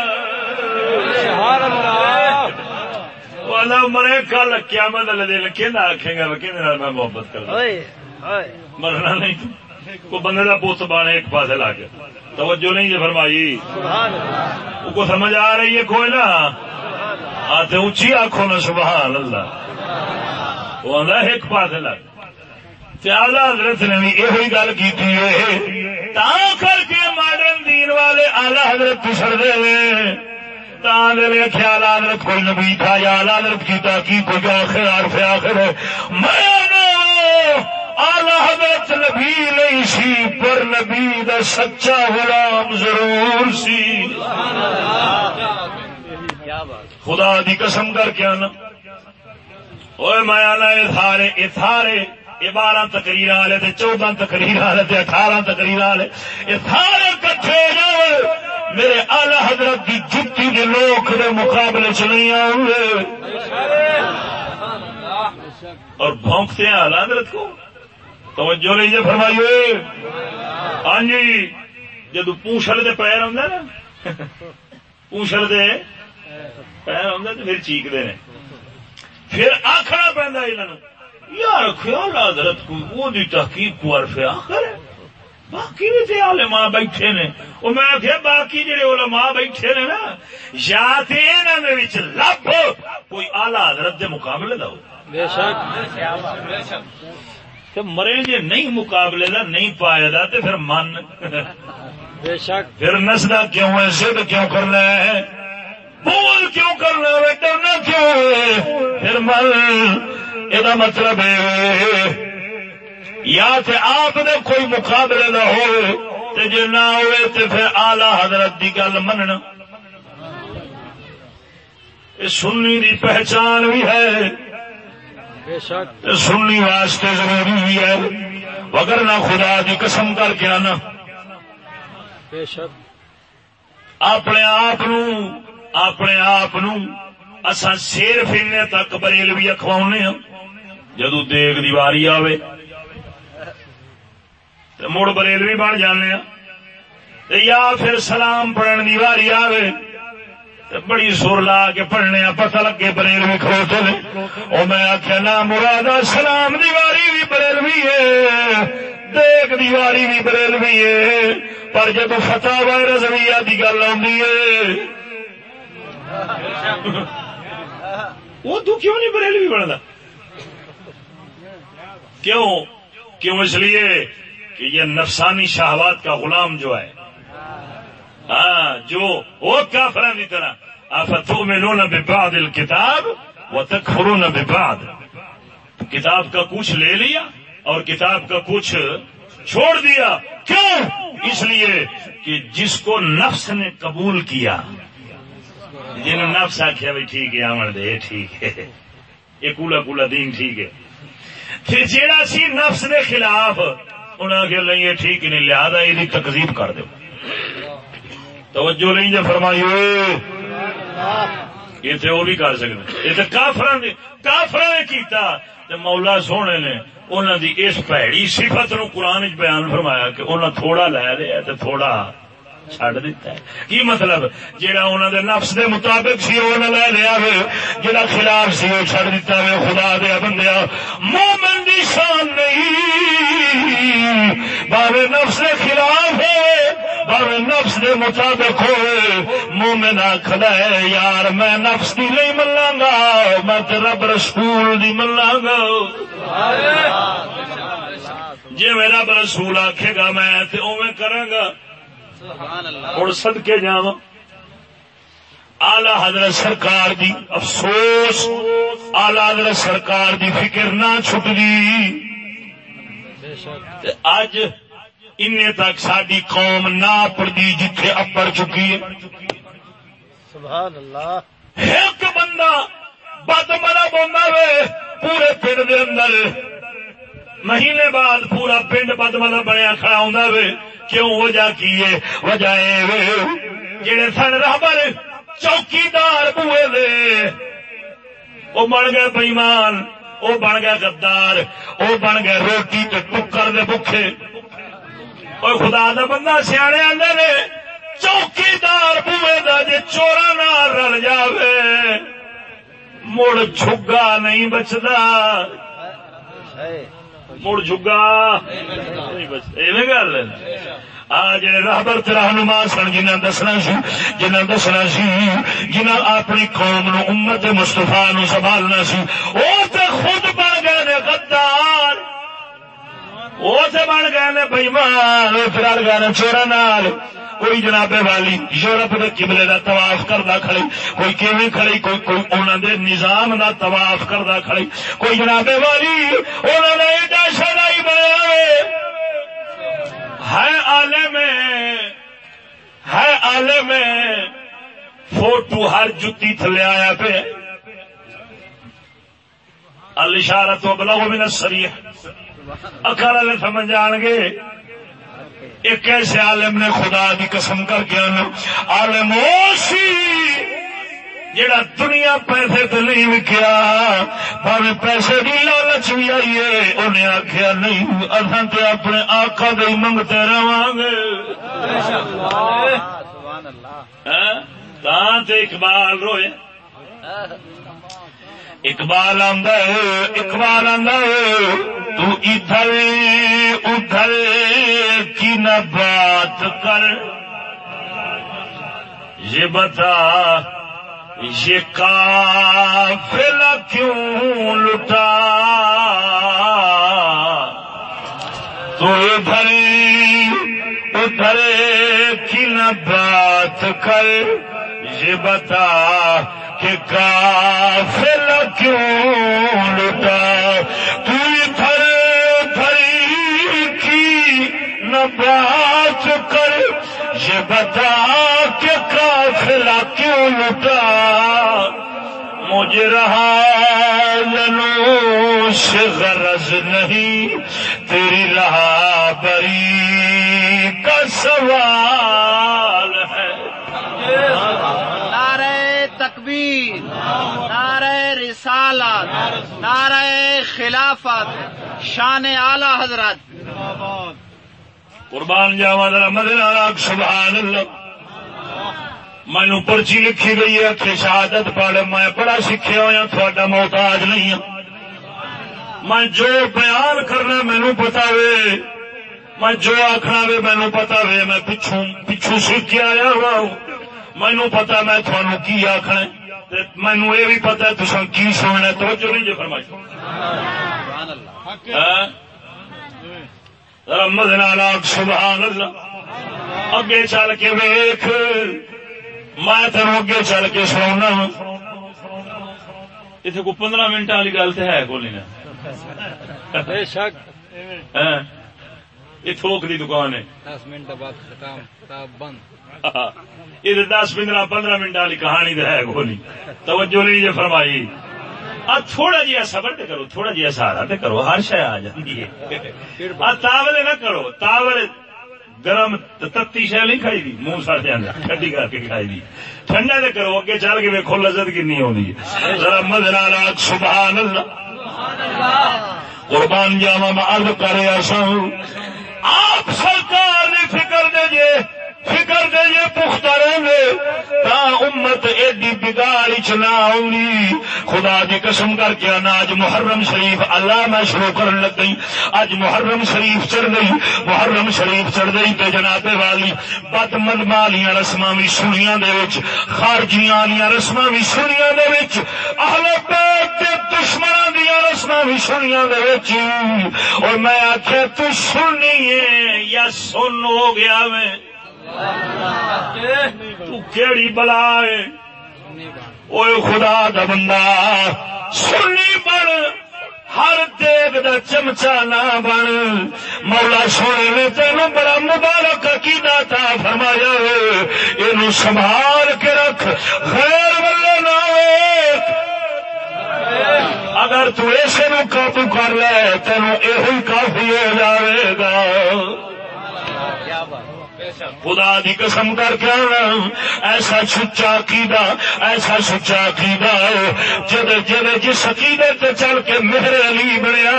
مرے کل کیا مدد دل کہ آخے گا کہ میں محبت کر مرنا نہیں۔ کو بندے کا پوت بانے ایک پاس لا کے۔ توجہ نہیں جی فرمائی۔ کو سمجھ آ رہی ہے کوئی نہ آتے اونچی آنکھوں نا سبحان اللہ۔ وہ آدھا ایک پاس لا آلہ حضرت نے بھی یہ گل کی کر کے ماڈرن دین والے آلہ حضرت پچھڑ دے تا میرے خیال حضرت کوئی نبی تھا یا آلہ حضرت کی تحقیق کوئی آخر آخر ہے۔ میں آلہ حضرت نبی نہیں سی، پر نبی دا سچا غلام ضرور سی۔ خدا دی قسم کر کے آنا۔ اوے میں آنا یہ سارے یہ بارہ تقریر والے تے چودہ تقریر والے تے اٹھارہ تقریر والے۔ یہ سارے کٹھے میرے آلہ حضرت کی جتی کے لوگ دے مقابلے چ نہیں آؤں گے اور بھونکتے ہیں آلہ حضرت کو۔ توجہ نہیں جی فرمائیے۔ ہاں جی جدو پوچھل دے پیر آدھا نا پوچھل دے پیر آدھا تو پھر چیکتے ہیں پھر آخنا پہنتا انہوں یار خیال حضرت کو وہ دی تحقیق کو عرف آخر ہے۔ باقی بھی تے علماء بیٹھے نے۔ وہ میں آخیا باقی جڑے علماء بیٹھے نے نا یا تے انہاں دے وچ لب کوئی اعلی حضرت دے مقابلے دا ہو۔ بے شک۔ تے مرے جے نہیں مقابلے دا نہیں پایا دا تے پھر من بے شک۔ پھر نسدا کیوں ہے؟ ضد کیوں کرنا ہے بول کیوں کرنا ہے ڈرنا کیوں ہے؟ پھر من یہ مطلب ہے۔ یا تے آپ دے کوئی مقابلے نہ ہو تے جے نہ ہوئے تے پھر آلہ حضرت دی گل مننا۔ سنی دی پہچان بھی ہے۔ سننی واسطے ضروری بھی ہے۔ وگر نہ خدا دی قسم کر کے آنا۔ بے شک اپنے آپ اپنے آپ نو سیر پھرنے تک بریل بھی اخواؤنے ہاں۔ جدو دیگ دیواری آوے، تے مڑ بریل بھی بن جانے ہاں۔ یا پھر سلام پڑھن دی واری آوے۔ بڑی سر لا کے پڑھنے پتہ لگے بریل بھی کھڑوتے نے او میں آخیا نا مرادا سلام دیواری بھی بریل بھی ہے۔ دیگ دیواری بھی بریل بھی ہے۔ پر جب فتح وائرس رضویہ کی گل آئی وہ تو کیوں نہیں بریل بھی بنتا کیوں؟ کیوں اس لیے کہ یہ نفسانی شہوات کا غلام جو ہے ہاں جو وہ کافران کی طرح۔ آفتوں میں لو نہ بباد وہ تک خرو نہ کتاب کا کچھ لے لیا اور کتاب کا کچھ چھوڑ دیا۔ کیوں؟ اس لیے کہ جس کو نفس نے قبول کیا۔ جنہوں نفس آخیا بھی ٹھیک ہے، آمن دے ٹھیک ہے۔ یہ کولا کولا دین ٹھیک ہے۔ پھر جیڑا سی نفس دے خلاف انہیں آخیا نہیں، یہ ٹھیک نہیں، لہذا یہ تقزیب کر دو توجہ نہیں جو فرمائی یہ تو وہ بھی کر سکتے یہ تو کافر کافر نے کیتا۔ تے مولا سونے نے انہوں دی اس پیڑی صفت نو قرآن بیان فرمایا کہ انہوں تھوڑا لے لیا تے تھوڑا چھڈ دیتا ہے کی مطلب جہاں انہوں دے نفس دے مطابق سی وہ نہ لے لیا وے جہاں خلاف سی وہ چھڈ دیتا وے خدا دیا بندیا مومن دی شان نہیں باوے نفس دے خلاف ہے باوے نفس دے مطابق ہوئے مومن آخدا ہے یار میں نفس دی نہیں منا گا میں رب رسول دی منا گا جی میرا رسول آکھے گا میں تے اوے کروں گا ہوں سد کے جا آلہ حضرت سرکار دی افسوس آلہ حضرت سرکار دی فکر نہ چھٹ دی اج ان تک ساری قوم نہ پڑتی جتھے اپڑ چکی ہے۔ سبحان اللہ۔ ایک بندہ بد ملا بوندا وے پورے پنڈ دے اندر۔ مہینے بعد پورا پنڈ بد ملا بنیا کھڑا ہوں وے۔ کیوں وجہ کی ہے؟ وجہ جڑے سن رابر چوکیدار بوئے دے وہ بن گئے بئیمان وہ بن گئے گدار وہ بن گئے روٹی تے ٹکر دے بکھے۔ اور خدا دا بندہ سیانے آدھے نے، چوکیدار بوے دا جے چورا نہ رل جاوے۔ مڑ جھگا نہیں بچدا۔ مڑ جگا گل جڑے راہبر رہنما سن جنہاں دسنا سی جنہاں دسنا سی جنہاں اپنی قوم نو امت مستفا نو سنبھالنا سی او تے خود بن گئے نے غدار وہ سے بن گئے نے بئیمان پھر گئے چورا نال کوئی جناب والی یورپ کے قبلے کا طواف کردا کھڑی، کوئی کیویں کھڑی، کوئی کوئی انہوں دے نظام دا طواف کردا کھڑی۔ کوئی جناب والی انہوں نے ایڈا شرائی بنیا ہے عالم ہے عالم، فوٹو ہر جتی تھلے آیا پہ الاشارت و بلغ من الصریح اکھر والے سمجھ جان گے ایک ایسے عالم نے خدا کی قسم کر کے عالم سی جڑا دنیا پیسے تو نہیں وکیا پر پیسے کی لالچ بھی آئیے انہیں آخیا نہیں اصا تو اپنے آخا گئی منگتے رہا گے۔ ہاں اقبال روئے۔ اقبال آدھا اقبال آدھا تو ادھر ادھر کی نہ بات کر یہ بتا یہ کافلہ کیوں لٹا تو ادھر ادھر کی نہ بات کر یہ بتا کہ کافلہ کیوں لٹا؟ تو کی نہ بات کر، یہ بتا کہ کافلہ کیوں لٹا؟ مجھے رہا لنو سے غرض نہیں، تیری رہا بری کا سوال ہے۔ تکبیر نعرہ رسالت، نعرہ خلافت، شان اعلی حضرت۔ قربان جاوا ذرا مدینہ سبحان اللہ مینو پرچی لکھی گئی ہے کہ شہادت پڑھ، میں بڑا سیکھا ہوا تھوڑا محتاج نہیں ہوں میں جو بیان کرنا مینو پتا وے۔ میں جو آخنا وے مینو پتا وے۔ میں پچھوں پچھوں سیکھ کے آیا ہوا ہوں۔ مینو پتا میں تھانوں کی آخنا مینو یہ بھی پتا تسا کی سننا توجہ نہیں جو فرمائی۔ ہاں؟ رحمت نالاک سبحان اللہ۔ اگے چل کے ویخ میں تین اگے چل کے سنا اتنے کو پندرہ منٹ والی گل تو ہے کو نہیں۔ بے شک۔ یہ تھوک دی دکان ہے۔ دس منٹ بند۔ یہ دس پندرہ پندرہ منٹ والی کہانی تو ہے نہیں۔ توجہ نہیں جی فرمائی۔ تھوڑا جہا صبر تے کرو تھوڑا جہا سہارا تے کرو ہر شہ آ جاتی ہے۔ تاولے نہ کرو تاول گرم تتی شہ نہیں کھائی دی منہ سڑ جانا ٹھنڈی کر کے کھائی دی۔ ٹھنڈا تے کرو اگے چل کے ویکو لذت کنی آدھی ذرا راگ سبحان اللہ۔ قربان جاوا میں ارد کرے ایسا آپ سرکار نے فکر دے جے فکر دے جے پختہ رہے تا امت ایڈی بگاڑ چ نہ خدا دی قسم کر کے آنا اج محرم شریف اللہ میں شروع کرن لگ گئی۔ اج محرم شریف چڑھ گئی۔ محرم شریف چڑھ گئی تے جناب والی بد مد مالیاں رسم بھی سنیا خارجیاں والی رسم بھی سنیا اہل بیت دے دیا رسم بھی سنیا اور میں آخیا تو سنیے یا سن ہو گیا میں۔ تو کیڑی بلا ہے؟ اوے خدا دا بندہ، سنی بن، ہر دیگ دا چمچا نہ بن۔ مولا سونے نے تینوں بڑا مبارک عقیدہ تھا فرمایا یہ سنبھال کے رکھ خیر والے نہ اگر تو ایسے نو قابو کر لے، تینوں یہ کافی ہو جائے گا۔ خدا دی قسم کر کے ایسا سچا عقیدہ، ایسا سچا عقیدہ جد جد جس عقیدے تے چل کے مہر علی بنیا،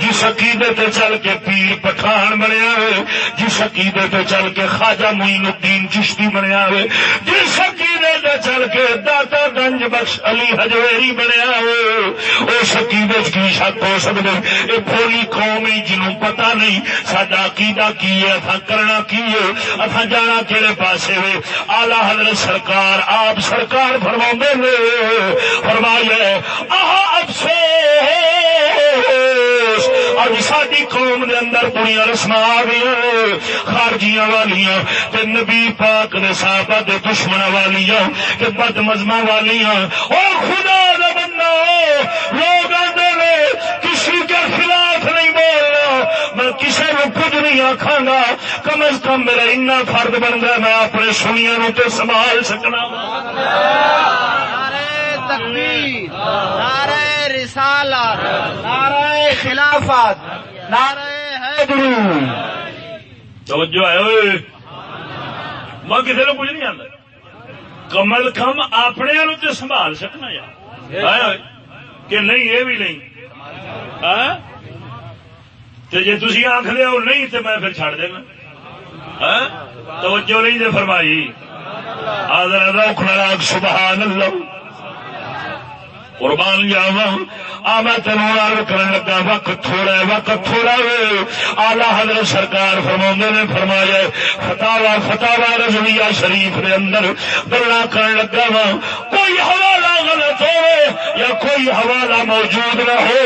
جس عقیدے تے چل کے پیر پٹھان بنیا، جس عقیدے تے چل کے خواجہ معین الدین چشتی بنیا، جس عقیدے تے چل کے داتا گنج بخش علی ہجویری بنیا، اس عقیدے کی شک ہو سکتے یہ بولی قوم ہی جنوں پتہ نہیں سڈا عقیدہ کی ہے کرنا کی ہے اتھا جانا کہڑے پاسے وے آلہ حضرت سرکار آپ سرکار فرما نے، فرمایا آہ افسوس اب ساری قوم دے اندر بڑی رسم آ گئی خارجیاں والیاں، تے نبی پاک نے صحابہ دے دشمن والیاں، تے بد مزما والیاں۔ اور خدا دا بندہ لوگ آتے کسی کے خلاف میں کسی کو کچھ نہیں آخا گا کم از کم میرا اتنا فرد بن گیا میں اپنے سنیا نو تے سنبھال سکنا۔ نعرہ رسالت نعرہ خلافت نعرہ توجہ ہے میں کسی کو کچھ نہیں آتا کمل کم اپنے نو سنبھال سکنا یار۔ کہ نہیں یہ بھی نہیں۔ جی تھی جے تسی دے ہو نہیں تو میں پھر چڑ دینا توجہ نہیں دے فرمائی آدر روک سبحان اللہ قربان جاوا آ میں تینوں عرض کرن لگا، وقت تھوڑا وقت تھوڑا ہے۔ آلہ حضرت سرکار فرما نے فرمایا فتاوا فتاوا رضویہ شریف دے اندر گلا کرن لگا وا کوئی حوالہ غلط ہو یا کوئی حوالہ موجود نہ ہو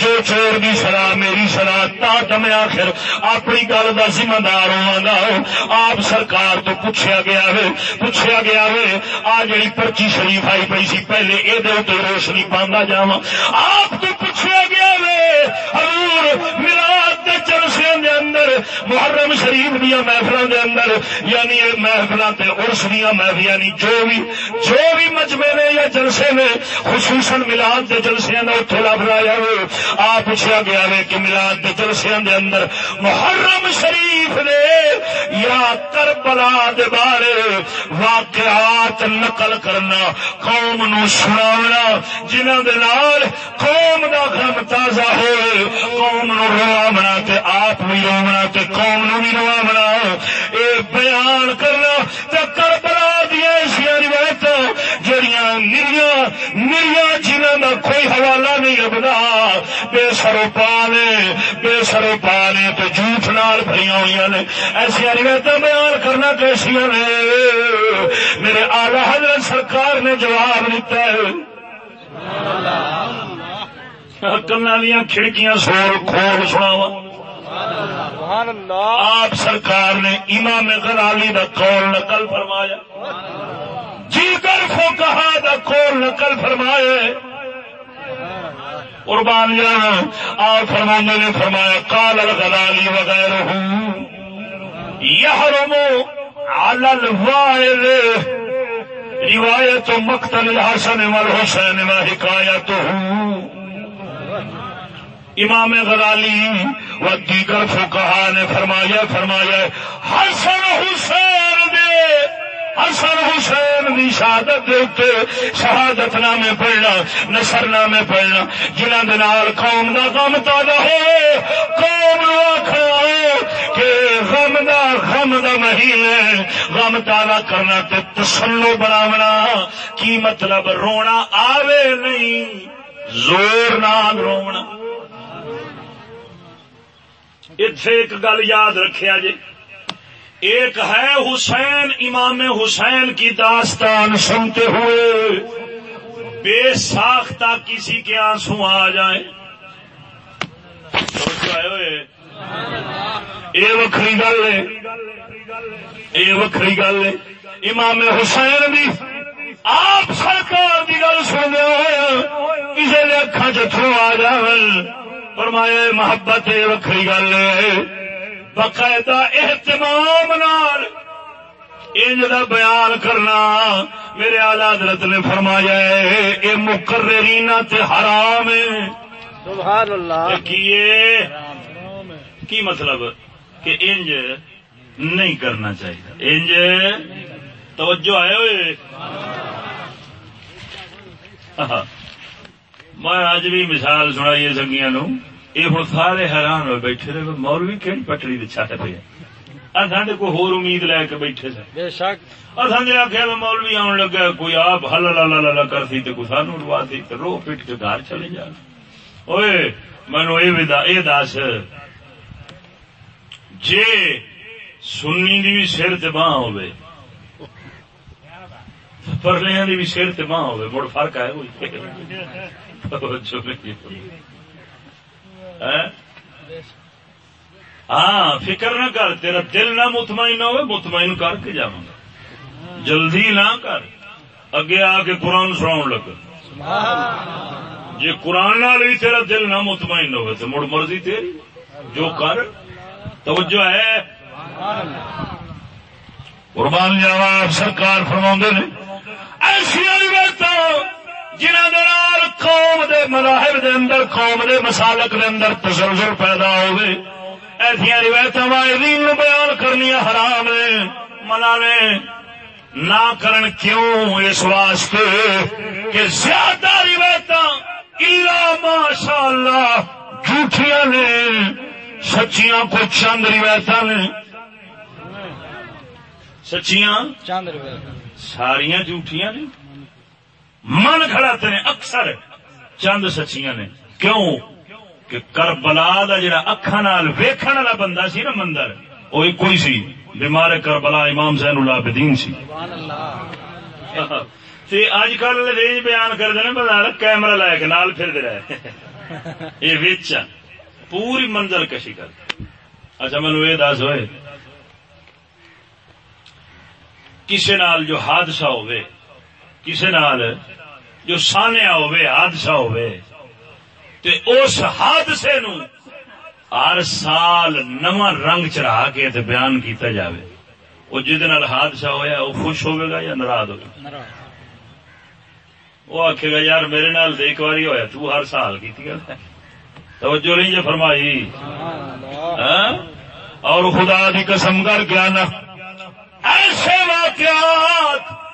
جو چور دی سلاح میری سلاح تا دم آخر اپنی گل کا ذمہ دار ہوا گا۔ آپ سرکار تو پوچھا گیا ہے پوچھا گیا ہے، آ جڑی پرچی شریف آئی پی سی، پہلے یہ روشنی پانا جا آپ تو پوچھا گیا وے۔ حضور ملاد کے جلسے دے اندر، محرم شریف دیا محفل دے اندر یعنی یہ محفل ارس دیا محفل یعنی جو بھی جو بھی مجمے نے یا جلسے نے، خصوصاً ملاد کے جلسے اتنے لب رہا ہے آپ پوچھا گیا وے کہ ملاد کے جلسے دے اندر محرم شریف نے یا کربلا دے بارے واقعات نقل کرنا قوم نو سناونا۔ جنہوں دے نال قوم دا غم تازہ ہوئے قوم نو روامنا تے آپ بھی روامنا تے قوم نو بھی روامنا اے بیان کرنا تے کربلا دیا ایسیا روایت جڑیاں نریاں نریاں جنہوں دا کوئی حوالہ نہیں لبدا۔ بے سرو پانے بے سرو پانے تے جھوٹ نال بھریاں ہوئی نے۔ ایسیا روایت بیان کرنا کیسیا نے۔ میرے آلہ حضرت سرکار نے جواب دیتا ہے۔ دیا کھڑکیاں سور کھول سناوا سبحان اللہ آپ سرکار نے امام غزالی دا قول نقل فرمایا۔ جیگر فو کہا دا قول نقل فرمایا۔ قربان جانا آپ فرمانے نے فرمایا کال الغزالی وغیرہ۔ یحرم علی الوائد روایت مقتل الحسن والحسین و حکایت امام غزالی و دیگر فقہا نے فرمایا فرمایا، حسن حسین دے۔ حسن حسین دی شہادت دے شہادت نامے پڑھنا نصر نامے پڑھنا، جنہاں دے نال قوم دا غم تازہ ہوئے، قوم نو آکھنا کہ غم دا غم دا مہینے غم تازہ کرنا تے تسلو بناونا، کی مطلب رونا آوے نہیں، زور نال رونا۔ اتنے ایک گل یاد رکھیا جی ایک ہے حسین، امام حسین کی داستان سنتے ہوئے۔ بے ساختہ کسی کے آنسو آ جائیں۔ یہ وکری گل ہے۔ یہ وکری گل ہے۔ امام حسین بھی آپ سرکار کی گل سن ہوا کسی نے اکھا چترو آ جائیں فرمایا محبت یہ وکری گل ہے۔ باقاعدہ اہتمام نال انج دا بیان کرنا میرے آلہ حضرت نے فرمایا ہے یہ مقررینا تے حرام ہے۔ سبحان اللہ۔ کیے کی مطلب؟ کہ انج نہیں کرنا چاہیے۔ انج توجہ آئے ہوئے؟ میں اج بھی مثال سنائی سنگیا نو یہ ہوں سارے حیران ہوئے بیٹھے رہے مولوی کہڑی پٹڑی چھٹ پہ سڈے کو ہور امید لے کے بیٹھے سن۔ بے شک۔ اصل آخیا میں مولوی آن لگا کوئی آپ ہل لا کر سی کوئی سانو روا سی رو پیٹ کے گھر چلے جان اوے مینو یہ دس جے سنی دی بھی سر تے باہ ہوے پرلیا دی بھی سر تے باہ ہوے مڑ فرق ہے کوئی؟ ہاں فکر نہ کر تیرا دل نہ مطمئن ہوئے مطمئن کر کے جا جلدی نہ کر۔ اگے آ کے قرآن سنا لگ جی قرآن بھی تیرا دل نہ مطمئن ہوئے تو مڑ مرضی تیری؟ جو کر۔ توجہ ہے؟ قربان جاوا سرکار فرما نے۔ ایسا جنہ دال قوم دے مذاہب دے اندر قوم دے مسالک دے اندر تسلسل پیدا ہوئے ایسا روایت واحدین بیان کرنی حرام نے۔ منا نے نہ کرن کیوں اس واسطے کہ زیادہ روایت ماشاء اللہ جھوٹیاں نے سچیاں کو چند روایت نے۔ سچیاں؟ چند روپے ساریاں جھوٹیاں نے۔ من کھڑاتے نے اکثر چند سچیاں نے۔ کیوں؟ کہ کربلا دا جڑا اکھاں نال ویکھن والا بندہ سی نا مندر، وہ ایک کوئی سی۔ بیمار کربلا امام زین العابدین سی۔ تے اج کل رینج بیان کر دے بتا کیمرہ لے کے نال پھر دے رہے۔ یہ وچ پوری منظر کشی کر۔ اچھا مینو یہ دس ہوئے۔ کسے نال جو حادثہ ہوئے کسے نال جو سانیا ہوئے حادثہ ہوئے تے اس حادثے نو ہر سال نواں رنگ چڑھا کے تے بیان کیتا جاوے۔ وہ جہد نال حادثہ ہویا وہ خوش ہوئے گا یا ناراض ہوگا وہ آخے گا یار میرے نال ایک باری ہویا تو ہر سال کی توجہ نہیں جو فرمائی۔ ہاں؟ اور خدا دی قسم کر کے آنا۔ ایسے واقعات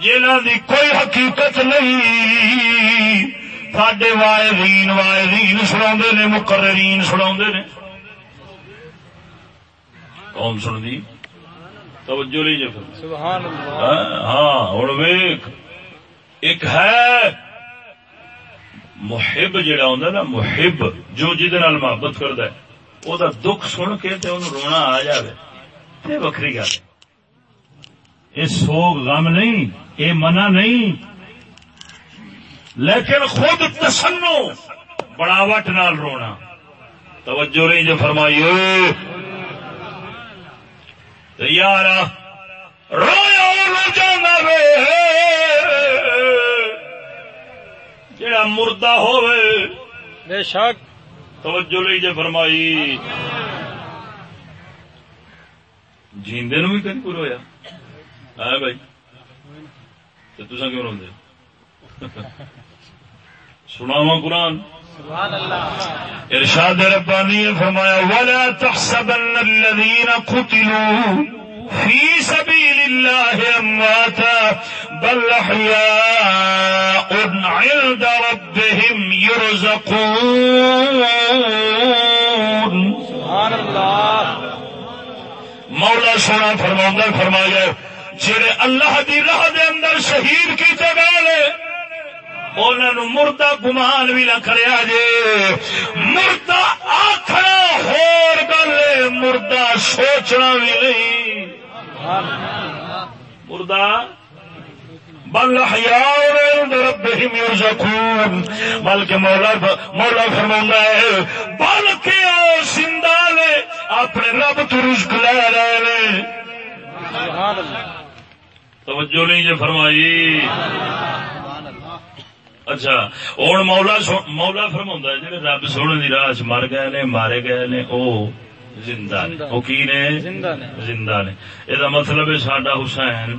جنہ دی کوئی حقیقت نہیں سڈے وائرین وائرین سنا نے مقررین سنا نے۔ کون سن دی توجہ سبحان اللہ۔ ہاں ہاں، ہوں ویخ ایک ہے محب جڑا ہوں نا محب جو نال محبت کرتا ہے دکھ سن کے تے رونا آ جائے یہ وکری گل ہے۔ یہ سوگ غم نہیں۔ یہ منع نہیں۔ لیکن خود تسنو بڑاوٹ نال رونا۔ توجہ نہیں جو فرمائی ہوئے تو یار رویا نہ جانا وے۔ جڑا مردہ ہوئے بے شک۔ توجہ نہیں جے فرمائی۔ جیندے نو بھی کدی کوئی رویا۔ ہے بھائی۔ تو تسا کیوں روندے سناواں قرآن۔ سبحان اللہ ارشاد ربانی نے فرمایا ولا تحسبن الذين قتلوا في سبيل الله امواتا بل احياء عند ربهم يرزقون۔ سبحان اللہ مولا سونا فرما فرمایا جڑے اللہ دی راہ دے اندر شہید کیتے گئے انہوں مردہ گمان بھی نہ کریا جے۔ مردہ آخنا ہور گل مردہ سوچنا بھی نہیں۔ مردہ، بل احیاء ربهم يرزقون بلکہ مولا مولا فرماتا ہے بلکہ وہ زندہ نے، اپنے رب تو رزق لے رہے نے۔ سبحان اللہ۔ توجہ نہیں جے فرمائی۔ اچھا ہوں مولا مولا فرما جی رب سونے دی راہ مر گئے نے مارے گئے نے او زندہ نے۔ زندہ۔ کی نے؟ زندہ یہ مطلب ہے ساڈا حسین۔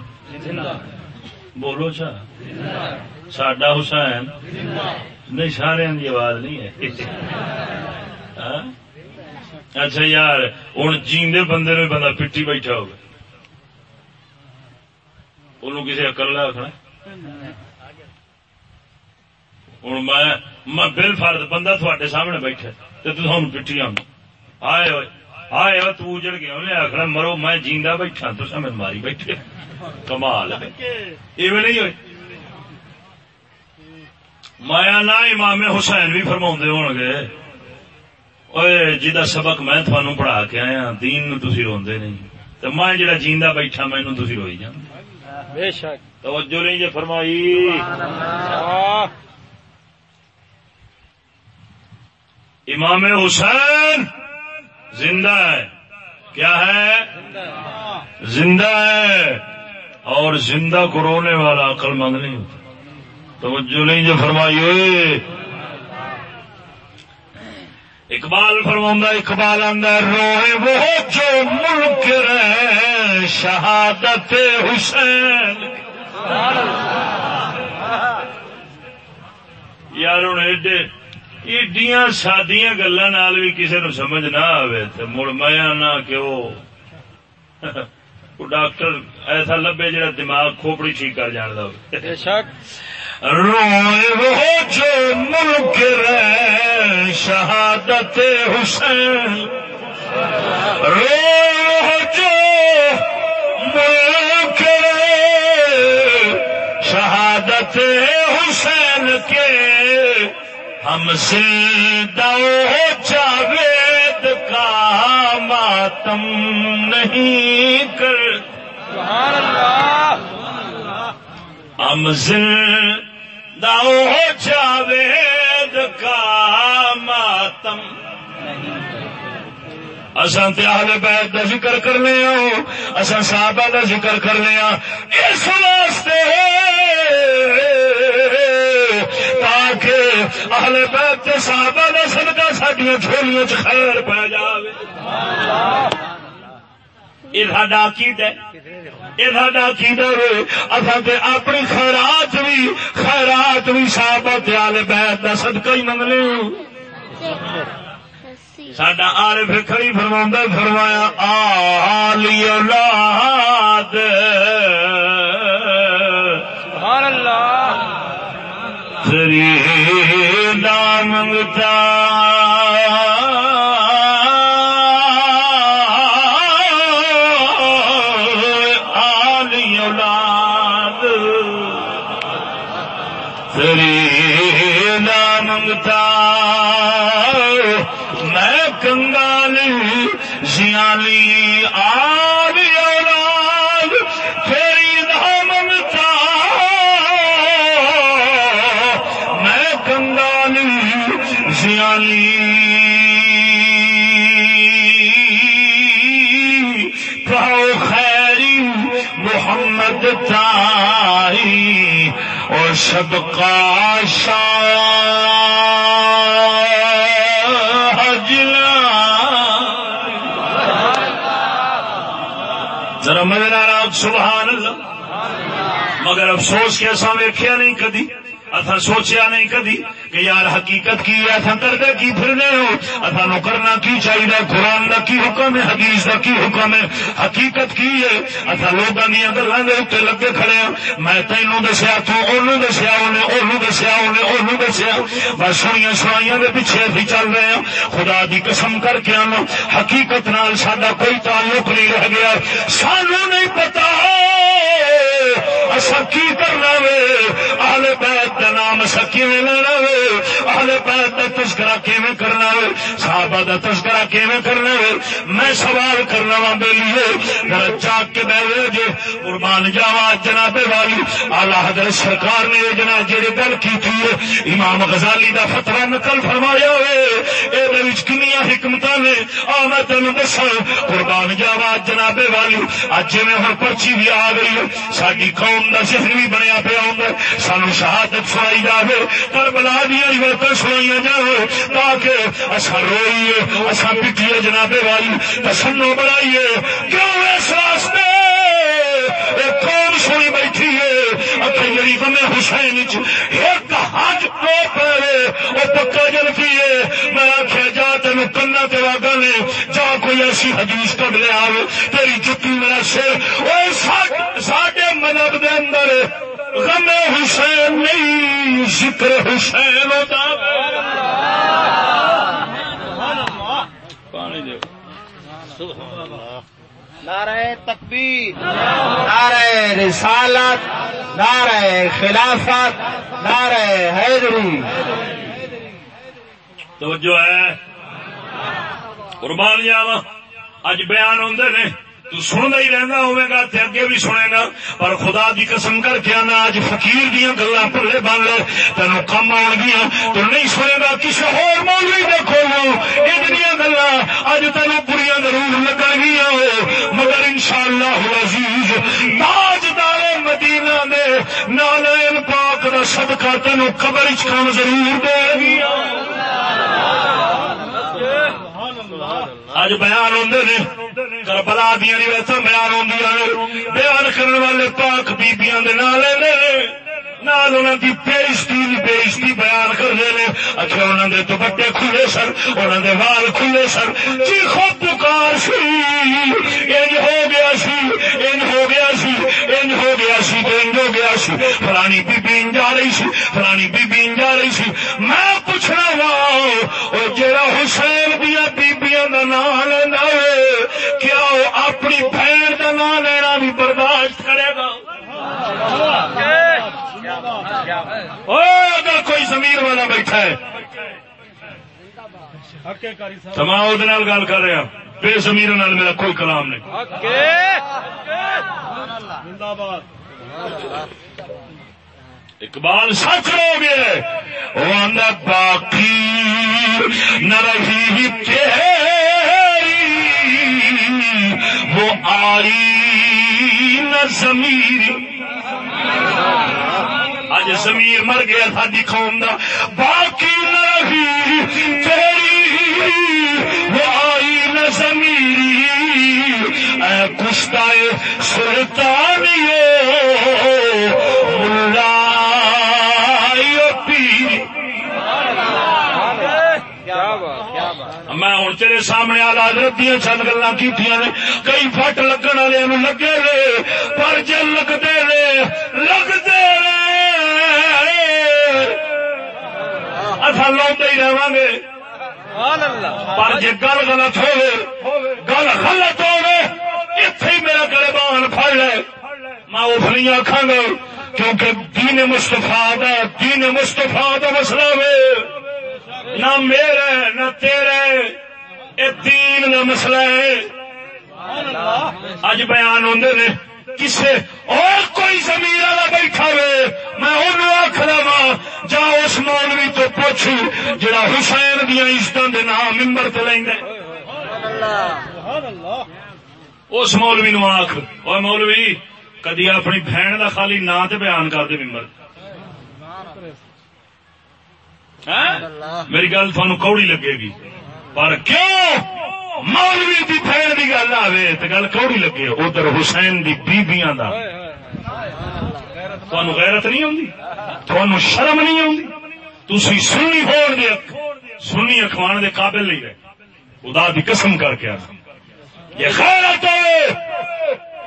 بولو چا ساڈا حسین۔ نہیں سارے کی آواز نہیں ہے۔ ہاں؟ اچھا یار ہوں جیندے بندے بندہ پٹی بیٹھا ہوگا انہوں کسی اکل آخنا ہوں میں میں بل فرد بندہ تھوڑے سامنے بیٹھا تو تم آؤں آئے ہوئے آئے ہو تو اجڑ گیا انہیں آخنا مرو میں جیندا بیٹھا تو سمجھ ماری بیٹھے کمال ایویں نہیں ہوئے مایا نہ امام حسین بھی فرما ہو گے جا سبق میں تھانو پڑھا کے آیا دین تھی روندے نہیں تو میں جڑا جیندا بیٹھا مینو تھی روئی جان بے شک۔ توجہ نہیں جی فرمائی۔ امام حسین زندہ ہے۔ کیا ہے؟ زندہ ہے۔ اور زندہ کو رونے والا عقل مند نہیں توجہ نہیں جو فرمائی۔ اقبال فرما اقبال اندر روئے وہ جو ملک رہے شہادت حسین۔ یار ہوں ایڈے ایڈیاں سادیاں گلا بھی کسی نو سمجھ نہ آئے تو مڑ میا نہ کہ وہ ڈاکٹر ایسا لبے جڑا دماغ کھوپڑی ٹھیک کر جان دو روئے وہ جو ملک رے شہادت حسین۔ رو جو ملک رے شہادت حسین کے۔ ہم زندہ جاوید کا ماتم نہیں کر سبحان اللہ۔ ہم زندہ جاوید کا ماتم۔ اصا اہل بیت کا ذکر کرنے ہوں اصا صحابہ کا ذکر کرنے اس واسطے تاکہ اہل بیت کے صحابہ کا صدقہ سڈیا جھولیوں چ خیر پی جائے یہ ساڈا عقید ہے۔ یہ ساڈا عقید ہے۔ اصل تے اپنی خیرات بھی خیرات بھی صحابہ اہل بیت کا صدقہ ہی منگنے سڈا عارف کھڑی فرما فرمایا آلی اولاد سبحان اللہ تری منگتا۔ زیالی آلی اولاد، تیری میں کنگالی زیالی کہو خیری محمد تائی اور سب کا ذرا سبحان اللہ۔ مگر افسوس کے ایسا نہیں کدی۔ اتھا سوچیا نہیں کدی کہ یار حقیقت کی ہے اتھا کردے کی پھرنے ہو؟ اتھا نو کرنا کی چاہیے قرآن دا کی حکم ہے، حدیث دا کی حکم ہے؟ حقیقت کی ہے؟ اتھا لوگوں دیا گلوں کے اتنے لگے کھڑے ہیں میں تینوں دسیا، تو انہوں دسیا انہیں انہوں دسیا انہیں انہوں دسیا۔ بس سنیا سنائیاں دے پیچھے ابھی چل رہے ہیں خدا دی قسم کر کے آنا۔ حقیقت نال سڈا کوئی تعلق نہیں رہ گیا۔ سانو نہیں پتا۔ اصا کی کرنا وے؟ آل بیت کا نام اصا کی لینا وے؟ آل بیت کا تذکرہ کیویں کرنا وے؟ صحابہ کا تذکرہ کیویں کرنا وے؟ میں سوال کرنا وا بے لیے ذرا چاک کے بہ جو جی۔ قربان جاوا جناب والی۔ آلہ حضرت سرکار نے یہ جناب جہی گل کی تھی امام غزالی دا فتوا نقل فرمایا ہوئے یہ کنیا حکمت نے۔ آ میں تین دسا قربان جاوا جناب والی۔ اج میں ہوں پرچی بھی آ گئی ساری قوم کا ذہن بھی بنیا پیا ہوں سانو شہادت سنائی جائے پر بلا دیا عبادت سنائی جائے تاکہ اصا روئیے اصا پیٹیے جناب والی تسنو بنائیے۔ کیوں اس راستے ایک قوم سنی بیٹھی ہے اکھری غم حسین ایک حج کو پہلے وہ پکا جل ہے۔ میں آخیا جا تین کنا تے واگا نے، جا کوئی ایسی حدیث کڈ لیا تیری جتی میرا سر۔ ساڈے مذہب دے اندر غم حسین نہیں ذکر حسین ہوتا پانی دے۔ نعرہ تکبیر نعرہ رسالت نعرہ خلافت نعرہ حیدری۔ توجہ ہے۔ قربان جاوا اج بیان ہوندے نے۔ تو سندا ہی رہندا ہوے گا تے اگے بھی سنے گا پر خدا دی قسم کر کے آنا اج فقیر دیاں گلاں پلے بن لے تینو کم آن گیا۔ تو نہیں سنے گا کسی ہور مولوی دیکھو گا ادھریاں گلاں۔ اج تینو بریاں ضرور لگن گیا ہو مگر انشاءاللہ العزیز، تاجدار مدینہ دے نالین پاک دا صدقہ تینو قبر وچ ضرور دے گیا۔ اج بیان ہوندے نے، کربلا دیا روایت بیان ہوندیاں بیان کرنے والے پاک بیبیاں دے نالے نے۔ نال انہوں کی بےزتی بےزتی بیان کرتے ہیں اچھا انہوں دے دوپٹے کھلے سن انہوں دے وال کھلے سن جی خود پکار سی انج ہو گیا سی انج ہو گیا سی انج ہو گیا سی تو انج ہو گیا سی فلانی بی بی جا رہی سی فلانی بی بی جا رہی سی میں پوچھنا وا اور جڑا حسین دیا بیبیاں دا نام لینا ہے کیا وہ اپنی بہن دا نام لینا بھی برداشت کرے گا اگر کوئی زمین والا بیٹھا ہے۔ تمام گل کر رہا بے زمین میرا کوئی کلام نہیں۔ اقبال سچ ہو گیا وہ باقی نہ رہی تیری۔ وہ آئی نہ زمیر اج زمیر مر گیا ساری قوم دا، باقی نہ رہی۔ تیری آئی نہ زمیری اے کشتائے سلطانی ملا میں ہوں تیرے سامنے آلہ حضرت دیا چند گلا کی کئی فٹ لگن والے لگے رے پر جے لگتے رے لگتے اصا لا ہی رہا گے۔ پر جے گل غلط ہو گل غلط ہو اتے ہی میرا گربان پڑ لے۔ میں وہ نہیں آخا گا کیونکہ دین مستفا دا دین مستفا دا مسئلہ وے۔ نہ میرا نہ تیرا یہ دین کا مسئلہ ہے۔ اج بیان ہوندے نے۔ کسے اور کوئی زمین والا بیٹھا ہوئے، میں انہوں آخر وا جا اس مولوی تو پوچھ، جڑا حسین دیا عزت کے نام ممبر تو لینا اس مولوی نو آخ اور مولوی، کدی اپنی بہن کا خالی نا تے بیان کر دے ممبر ہاں؟ میری گل تھانو کوڑی لگے گی۔ پر کیوں؟ مولوی دی بہن دی گل آئے تو گل کوڑی لگے ادھر حسین دی بیبیاں دا۔ غیرت نہیں آتی تھانو شرم نہیں آتی تھی سنی ہون دے سنی اخوان دے قابل نہیں رہے۔ خدا دی قسم کر کے یہ خیرت ہوئے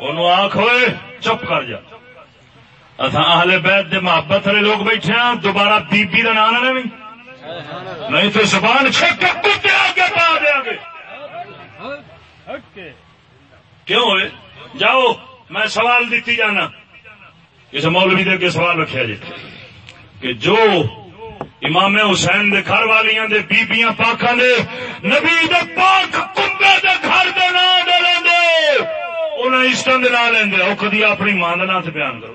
انہوں آخ ہوئے چپ کر جا۔ اتھا اہل بیت دے محبت والے لوگ بیٹھے ہیں دوبارہ بی بی کا نام لے نہیں تو زبان چھک کے کتے آگے پا دیا گے کیوں ہوئے؟ جاؤ میں سوال دیتی جانا۔ کسی مولوی دے کے سوال رکھا جی۔ کہ جو امام حسین دے گھر والیاں دے بیبیاں پاکاں دے نبی دے پاک کمبے دے گھر دے نام دے لیندے۔ انہاں عشقاں دے نام لیندے۔ او کدی اپنی ماں دے نام تے بیان کرو۔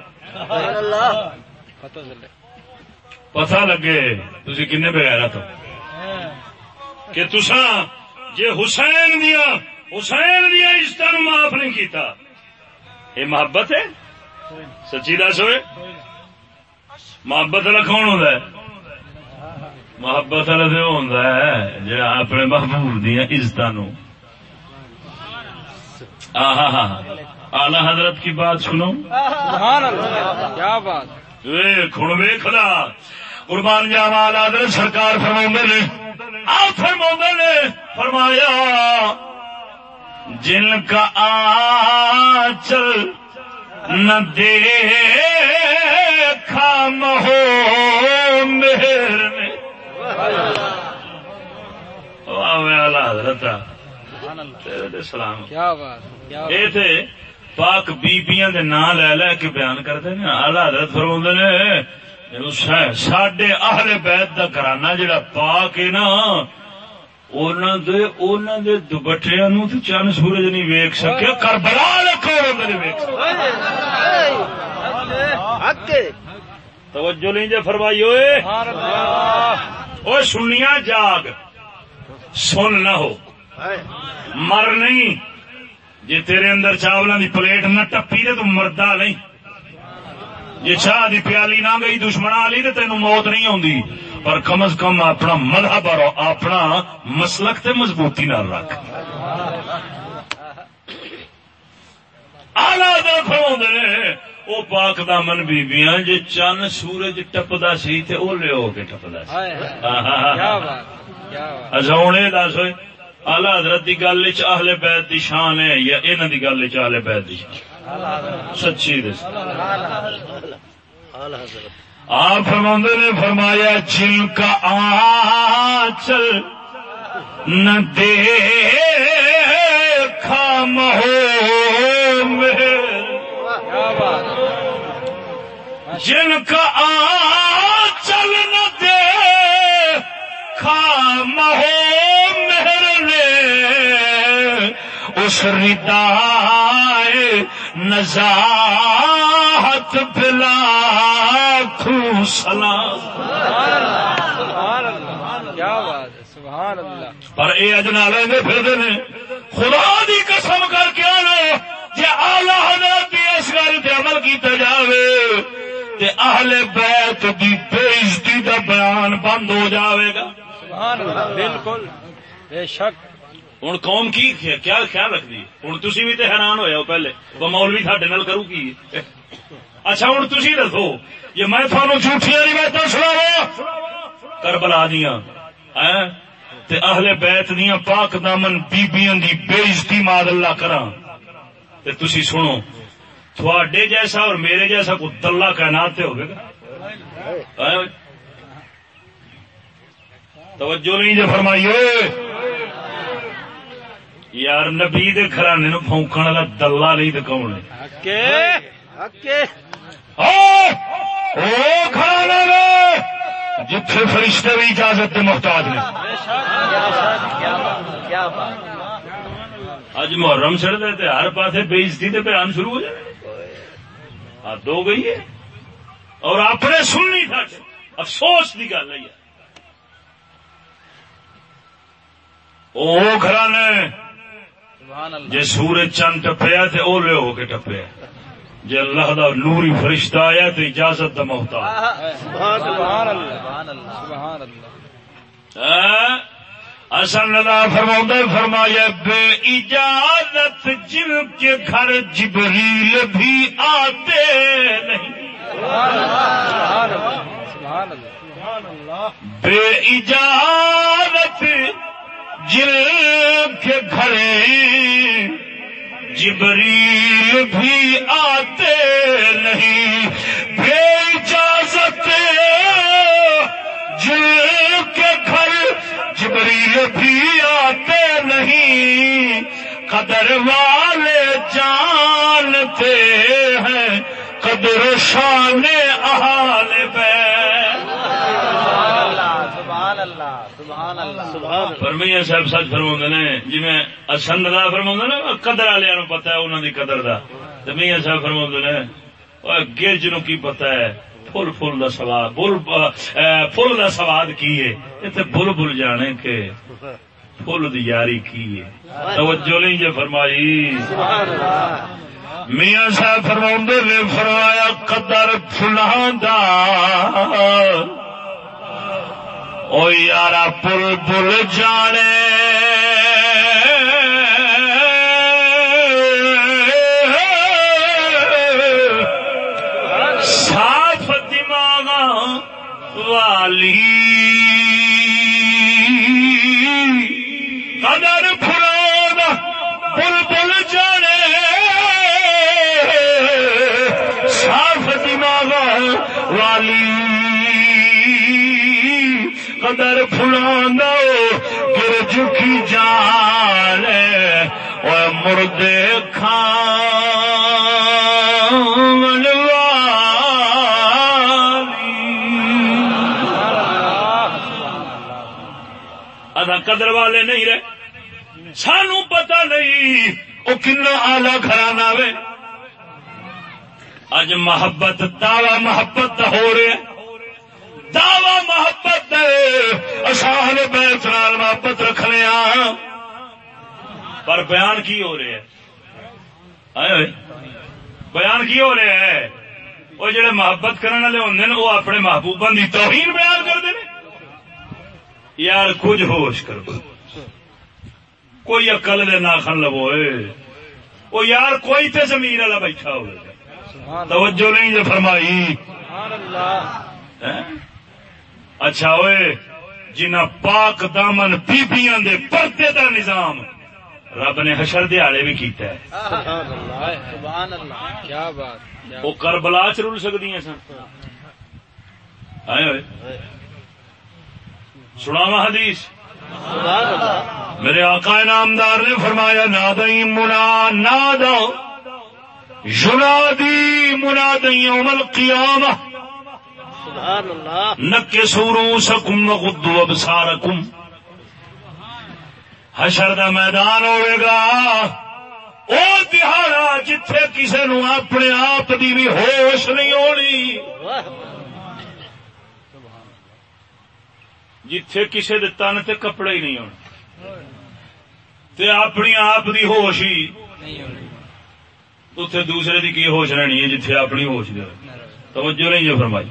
پتہ لگے تسی کنے بغیر تو کہ تسا جے حسین دیا حسین دیا عشق معاف نہیں کیتا۔ یہ محبت ہے؟ سچی دس ہوئے۔ محبت والا کون ہوتا ہے؟ محبت والا تو ہوتا ہے جا اپنے محبوب دیا عزت آلہ حضرت کی بات سنو۔ سبحان اللہ کیا بات۔ ویخلا قربان جاوا آلہ حضرت سرکار فرما نے۔ آپ فرما نے فرمایا جن کا آچل نہ دیکھا مہو مہر نے۔ حضرت سلام۔ یہ تھے پاک بیبیاں دے نام لے لے کے بیان کرتے ہیں آلہ حضرت فرما نے سڈے اہل بیت دا گھرانہ جڑا پاک ہے نا دوپٹیاں نو تے چند سورج نہیں ویکھ سکیا کربلا توجہ نہیں جے فرمائی ہوئے او سنیا جاگ سن نہ ہو مر نہیں جی تیرے اندر چاولوں کی پلیٹ نہ ٹپی تو مردا نہیں جی چاہ دی پیالی نہ گئی دشمن والی تو تینوں موت نہیں آتی پر کم از کم اپنا مذہب اور اپنا مسلک تے مضبوطی نہ رکھ۔ وہ پاک دامن بیبیاں جی چند سورج ٹپدا سی تے وہ لے ہو کے ٹپدا سی۔ اچھا ہوں یہ دس آلہ حضرت کی گل چ اہل بیت دی شان ہے یا انہوں کی گل چ اہل بیت دی شان؟ سچی دس آپ فرما نے فرمایا جن کا آچل نہ دیکھا مہو میں جن کا آچل نہ دے خام ہو مہر نے اس ردائے نزاحت پلا خو سلام۔ سبحان اللہ کیا بات ہے سبحان اللہ پر اے اجنا لیندے پھردے نے خدا دی قسم کر کے آنا جے آلہ حضرت دی اس گل تے عمل کیتا جاوے تے اہل بیت دی بے عزتی دا بیان بند ہو جاوے گا۔ سبحان اللہ، بالکل، بے شک۔ ہوں قوم کی کیا خیال رکھتی ہوں تھی بھی تو حیران ہوئے ہو پہلے وہ مولوی تھے نال کروں کی اچھا ہوں تھی دسو یہ میں تھانوں جھوٹیاں روایت سنا کربلا دیا تے اہل بیت دیا پاک دامن بیبیاں دی بےزتی ماد اللہ کرا تے تسی سنو تھوڑے جیسا اور میرے جیسا کو دلہ کائنات تے ہوگا ہاں؟ توجہ نہیں جو فرمائیے یار نبی دے گھرانے نو پھونکن والا دلہ نہیں او گھرانے میں جتھے فرشتے بھی اجازت کے محتاج نے اج محرم چڑھ دے تے ہر پاسے بےزتی دے بیان شروع ہو جائے حد ہو گئی ہے اور اپنے سننی تھا افسوس کی گل ہے او گھرانے سبحان اللہ۔ جے سورج چند ٹپیا تے اولے ہو کے ٹپیا۔ جے اللہ دا نوری فرشتہ آیا تے اجازت دا محتاج۔ سبحان اللہ۔ سبحان اللہ۔ سبحان اللہ۔ ہاں؟ اصل فرما فرمایا بے اجازت جن کے گھر جبریل بھی آتے نہیں۔ سبحان اللہ۔ سبحان اللہ۔ بے اجازت جن کے گھر جبریل بھی آتے نہیں۔ بے اجازت جن کے گھر جبریل بھی آتے نہیں۔ قدر والے جانتے ہیں، قدر شان احال بیت سبحان اللہ سبحان اللہ سبحان فرمیا صاحب سچ فرما نے۔ جی میں اسند دا فرما نا قدر والے پتا ہے انہوں دی قدر تو میاں صاحب فرما نے گرج نو کی پتا ہے فل فل دا سواد بل فل دا سواد کی ہے؟ اتنے بل بل جانے کے فل دی یاری کی ہے؟ توجہ نہیں جے فرمائی۔ میاں صاحب فرما نے فرمایا قدر فلاں دا۔ او پل پل جانے صاف دماغ والی قدر فراد پل پل جانے صاف دماغ والی در فلانا گرج کی جان اور مردے کھان ادا قدر والے نہیں رہے۔ سانو پتا نہیں وہ کنا آلہ گھرانا وے۔ اج محبت دعوی محبت ہو رہے۔ دعوی محبت اصل بیت نال محبت رکھنے ہاں پر بیان کی ہو رہے ہوئے؟ بیان کی ہو رہے ہیں وہ جڑے محبت کرنے والے ہوندے نے وہ اپنے محبوبہ دی توہین بیان کرتے ہیں۔ یار کچھ ہوش کرو۔ کوئی عقل دے ناخن لوے وہ یار کوئی تے زمین والا بیٹھا ہوئے۔ توجہ نہیں جو فرمائی۔ سبحان اللہ۔ ہیں؟ اچھا ہوئے جنہ پاک دامن بیبیاں دے پردے دا نظام رب نے حشر دیہڑے بھی کیتا ہے۔ سبحان اللہ کیا بات وہ کربلا چ رول سکتی ہیں سن۔ آئے ہوئے سناوا حدیث۔ میرے آقا نامدار نے فرمایا نادئی منا نادا ینادی منادی یوم القیامہ۔ سبحان اللہ۔ نکے سورو سکم غدو ابسارکم حشر دا میدان ہوئے گا۔ او دہاڑا جتھے کسے نو اپنے آپ دی بھی ہوش نہیں ہونی۔ جتھے کسے دے تن تے کپڑے ہی نہیں ہونے تے اپنی آپ دی ہوش ہی نہیں دوسرے دی کی ہوش رہنی ہے جتھے اپنی ہوش دے۔ توجہ نہیں جو فرمائی۔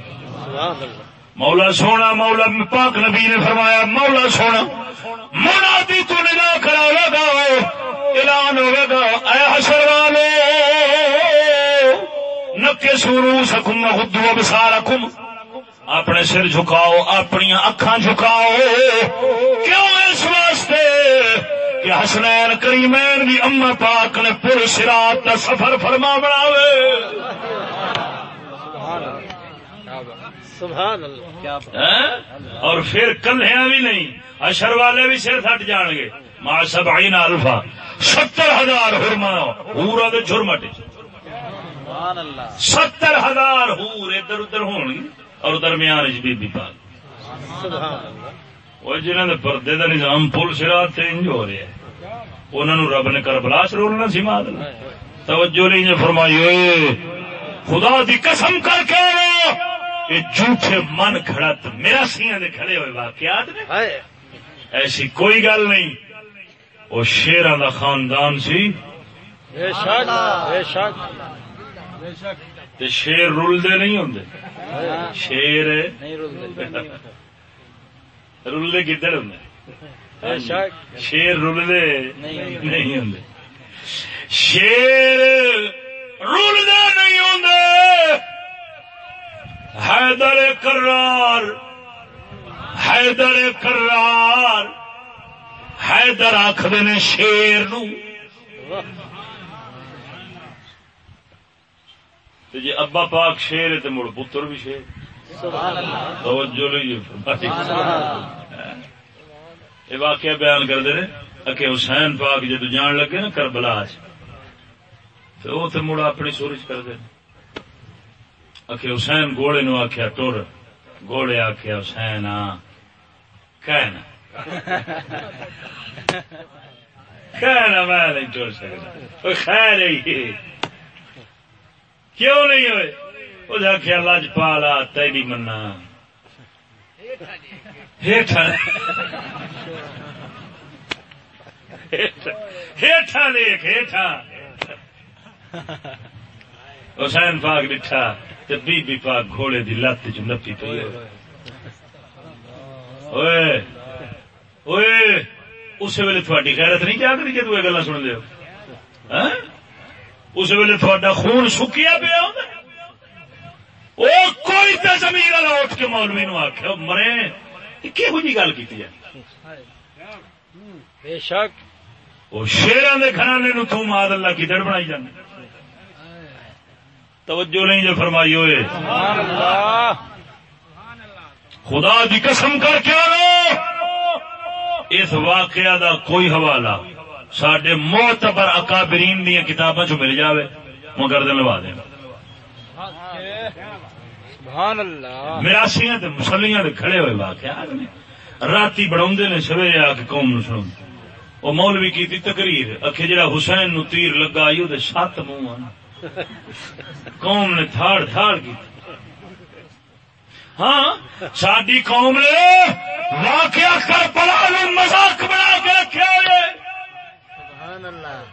مولا سونا، مولا پاک نبی نے فرمایا، مولا سونا، مولا دی تو نگاہ کراوے گا اعلان ہوئے گا اے حشر والے، نکے سورو سکم خدو ابسارکم اپنے سر جھکاؤ، اپنی اکھاں جھکاؤ، کیوں اس واسطے کہ حسنین کریمین دی اما پاک نے پور سرات دا سفر فرما بناوے سبحان اللہ کیا بات سبحان اللہ. ہیں؟ اور پھر کلیا بھی نہیں اشر والے بھی سر تھٹ جان گے۔ ماں سبعین الفا ستر ہزار ہرما ہورا دے جرمٹ سبحان اللہ. ستر ہزار ہور ادھر ادھر ہون اور درمیان بی بی پاک۔ سبحان اللہ. وہ جنہوں نے پردے دا نظام پل سرا انج ہو رہا ہے انہوں نے رب نے کربلا چ رولنا سی ماد توجہ نہیں فرمائی ہوئے خدا دی قسم کر کے یہ جھوٹے من کھڑت میرا سیاں دے کھڑے ہوئے واقعات نے۔ ایسی کوئی گل نہیں۔ وہ شیران دا خاندان سی۔ بے شک بے شک۔ بے شک تے شیر رلدے نہیں ہوندے۔ شیر۔ نہیں رول رلدے کدھر ہوندے؟ بے شک۔ شیر رلدے نہیں نہیں ہوندے۔ شیر رلدے نہیں ہوندے۔ حیدر کرار حیدر کرار، حیدر آخر نے شیر نو. جی ابا پاک شیر ہے تے مڑ پتر بھی شیر. توجہ یہ واقعہ بیان کرتے رہے کہ حسین پاک جدو جان لگے نا کربلا تو وہ تو مڑا اپنی سورج کرتے اکے حسین گوڑے نو آخیا ٹر گوڑے آخیا حسین کہنا۔ کہنا میں نہیں ٹر سکتا خیر کیوں نہیں ہوئے؟ اس آخیا لج پالا تیری منا ہیٹھا دیکھ ہیٹھا حسین پاک ڈٹھا تے بی بی پاک گھوڑے دی لت چ نپی پی اوئے اوئے اس ویلے تھوڑی غیرت نہیں جاگتی جدو یہ گلا سن ہو؟ اس ویلے تھوڑا خون سکیا پیا ہوندا ہے؟ کوئی تے والا اٹھ کے مولوی نو آخیا مرے جی گل کی بے شک۔ دے گھرانے نو تو ماد اللہ کی ڈر بنائی جانا توجہ نہیں جو فرمائی ہوئے۔ خدا دی قسم کر کے اس واقعہ دا کوئی حوالہ سڈے معتبر اکابرین دیا کتاباں چ مل جاوے۔ مگر لوا دینا۔ مراسیاں مسلیاں کھڑے ہوئے واقعات نے۔ بڑھاؤندے نے سویرے آ کے قوم نو سناؤں وہ مولوی کی تقریر اکھے جڑا حسین نو تیر لگا آئی وہ سات منہ قوم نے تھاڑ تھاڑ کی ہاں ساری قوم نے واقعہ کر پلا نو مذاق بنا کے رکھا ہے سبحان اللہ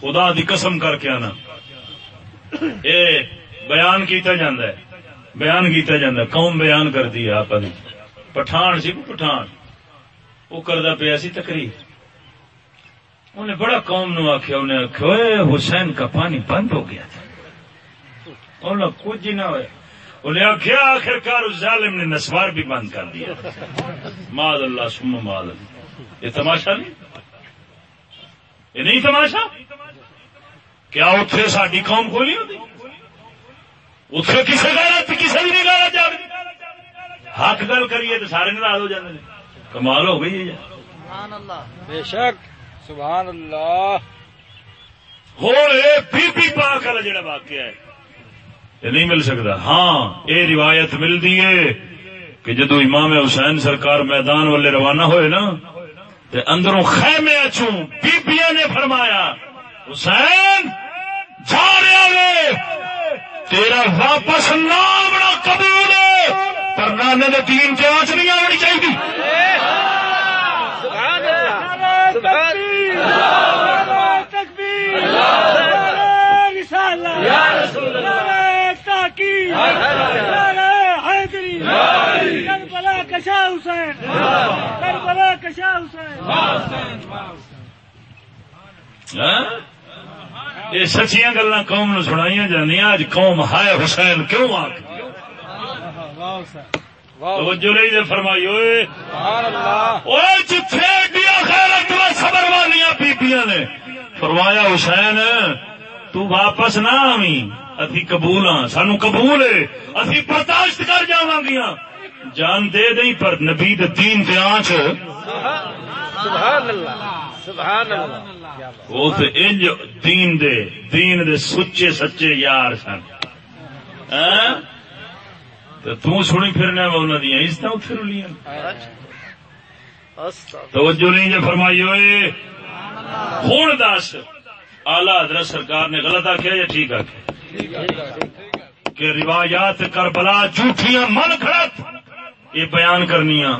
خدا دی قسم کر کے آنا۔ اے، بیان کیتا جاندہ ہے۔ بیان کیتا جاندہ ہے۔ قوم بیان کر دی آپ پٹھان سی، پٹھان۔ وہ کردہ پیا سی تقریر۔ انہیں بڑا قوم نو آخیا انہیں آخیا حسین کا پانی بند ہو گیا تھا۔ انہیں کچھ ہی نہ ہوئے۔ انہیں آخیا آخر کار اس ظالم نے نسوار بھی بند کر دیا۔ ماد اللہ سم ماد اللہ۔ یہ تماشا نہیں؟ یہ نہیں تماشا؟ کیا اتنے ساری قوم کھولی ہوتی اتنے کسی غیرت کسی بھی نہیں گالا جا حق گل کریے تو سارے ناراض ہو جاتے کمال ہو گئی ہے۔ سبحان اللہ۔ بے شک۔ سبحان اللہ۔ ہوں بی بی پاک والا جڑا واقعہ ہے۔ یہ نہیں مل سکتا۔ ہاں یہ روایت ملتی ہے کہ جدو امام حسین سرکار میدان والے روانہ ہوئے نا، تے اندروں خیمے اچھوں بیبیاں نے فرمایا، حسین، جا رہا وے تیرا واپس نام نہ قبول ہے پر نانے دے دین تے نہیں آنی چاہیے۔ اللہ سبحان ہاں؟ یہ سچیاں گلا قوم نو سنائی جاندی اج قوم ہائے حسین کیوں آ توجہ نہیں دے فرمائی اوئے۔ سبحان اللہ۔ اوئے جتھے ایڈیاں غیرت و صبر والیاں بیبیاں نے۔ فرمایا حسین تو واپس نہ آویں۔ اسی قبول ہاں سانو قبول ہے۔ اسی برداشت کر جاواں گیاں۔ جان دے دیں پر نبی دے دین تے آنچ۔ سبحان اللہ سبحان اللہ۔ وہ تے انج دین دے دین دے سچے سچے یار سن۔ ہاں؟ تے تو سنی پھرنا وا انہاں دیاں عزتاں اٹھ رلیاں استغفر توجہ نہیں جے فرمائی ہوئے۔ ہوں دس۔ آلہ حضرت سرکار نے غلط آخیا یا ٹھیک آخیا کہ روایات کربلا جھوٹیاں من کھڑت۔ یہ بیان کرنیاں